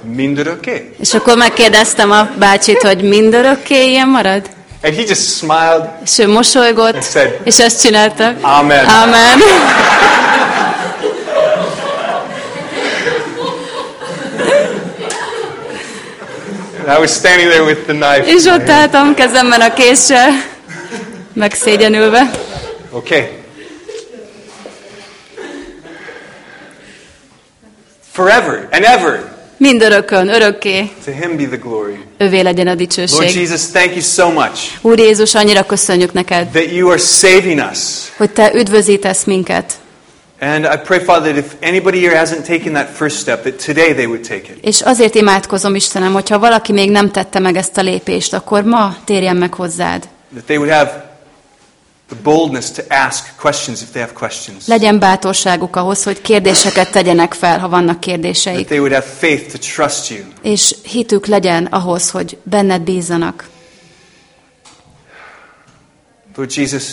mindörökké? És akkor megkérdeztem a bácsit, hogy mindörökké ilyen marad? And he just smiled. És ő mosolygott, Said, és ezt csinálta. Amen. Amen. And I was standing there with the knife. És ott álltam kezemben a késsel, megszégyenülve. Okay. Forever and ever. Mindörökkön, örökké, To him be the glory. övé legyen a Lord dicsőség. Jesus, thank you so much Úr Jézus, annyira köszönjük neked, that you are saving us. hogy te üdvözítesz minket. And I pray, Father, that if anybody here hasn't taken that first step, that today they would take it. És azért imádkozom, Istenem, hogyha valaki még nem tette meg ezt a lépést, akkor ma térjen meg hozzád. That they would have the boldness to ask questions if they have questions. Legyen bátorságuk ahhoz, hogy kérdéseket tegyenek fel, ha vannak That kérdéseik. they would have faith to trust you. És hitük legyen ahhoz, hogy benned bízzanak. Lord Jesus,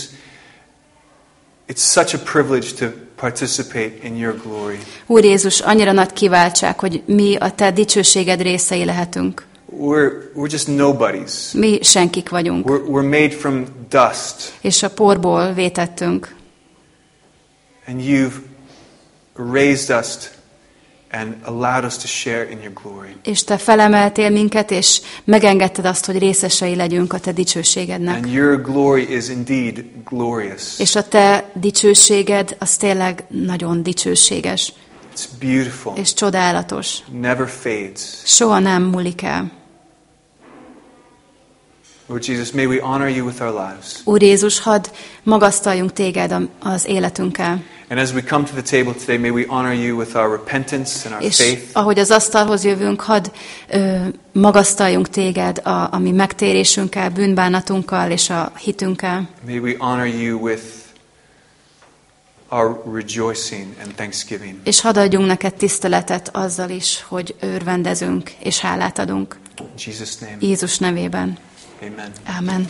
it's such a privilege to participate in your glory. Úr Jézus, annyira nagy kiváltság, hogy mi a Te dicsőséged részei lehetünk. We're, we're just nobodies. Mi senkik vagyunk, We're, we're made from dust, és a porból vétettünk. and you've raised us and allowed us to share in your glory. És Te felemeltél minket, és megengedted azt, hogy részesei legyünk a Te dicsőségednek. And your glory is indeed glorious. És a Te dicsőséged az tényleg nagyon dicsőséges, It's beautiful. és csodálatos. Never fades. Soha nem múlik el. Lord Jesus, may we honor you with our lives. Úr Jézus, hadd magasztaljunk Téged az életünkkel. And as we come to the table today, may we honor you with our repentance and our És faith. ahogy az asztalhoz jövünk, hadd ö, magasztaljunk Téged a, a mi megtérésünkkel, bűnbánatunkkal és a hitünkkel. May we honor you with our rejoicing and thanksgiving. És hadd adjunk neked tiszteletet azzal is, hogy örvendezünk és hálát adunk. In Jesus' name, Jézus nevében. Amen. Amen.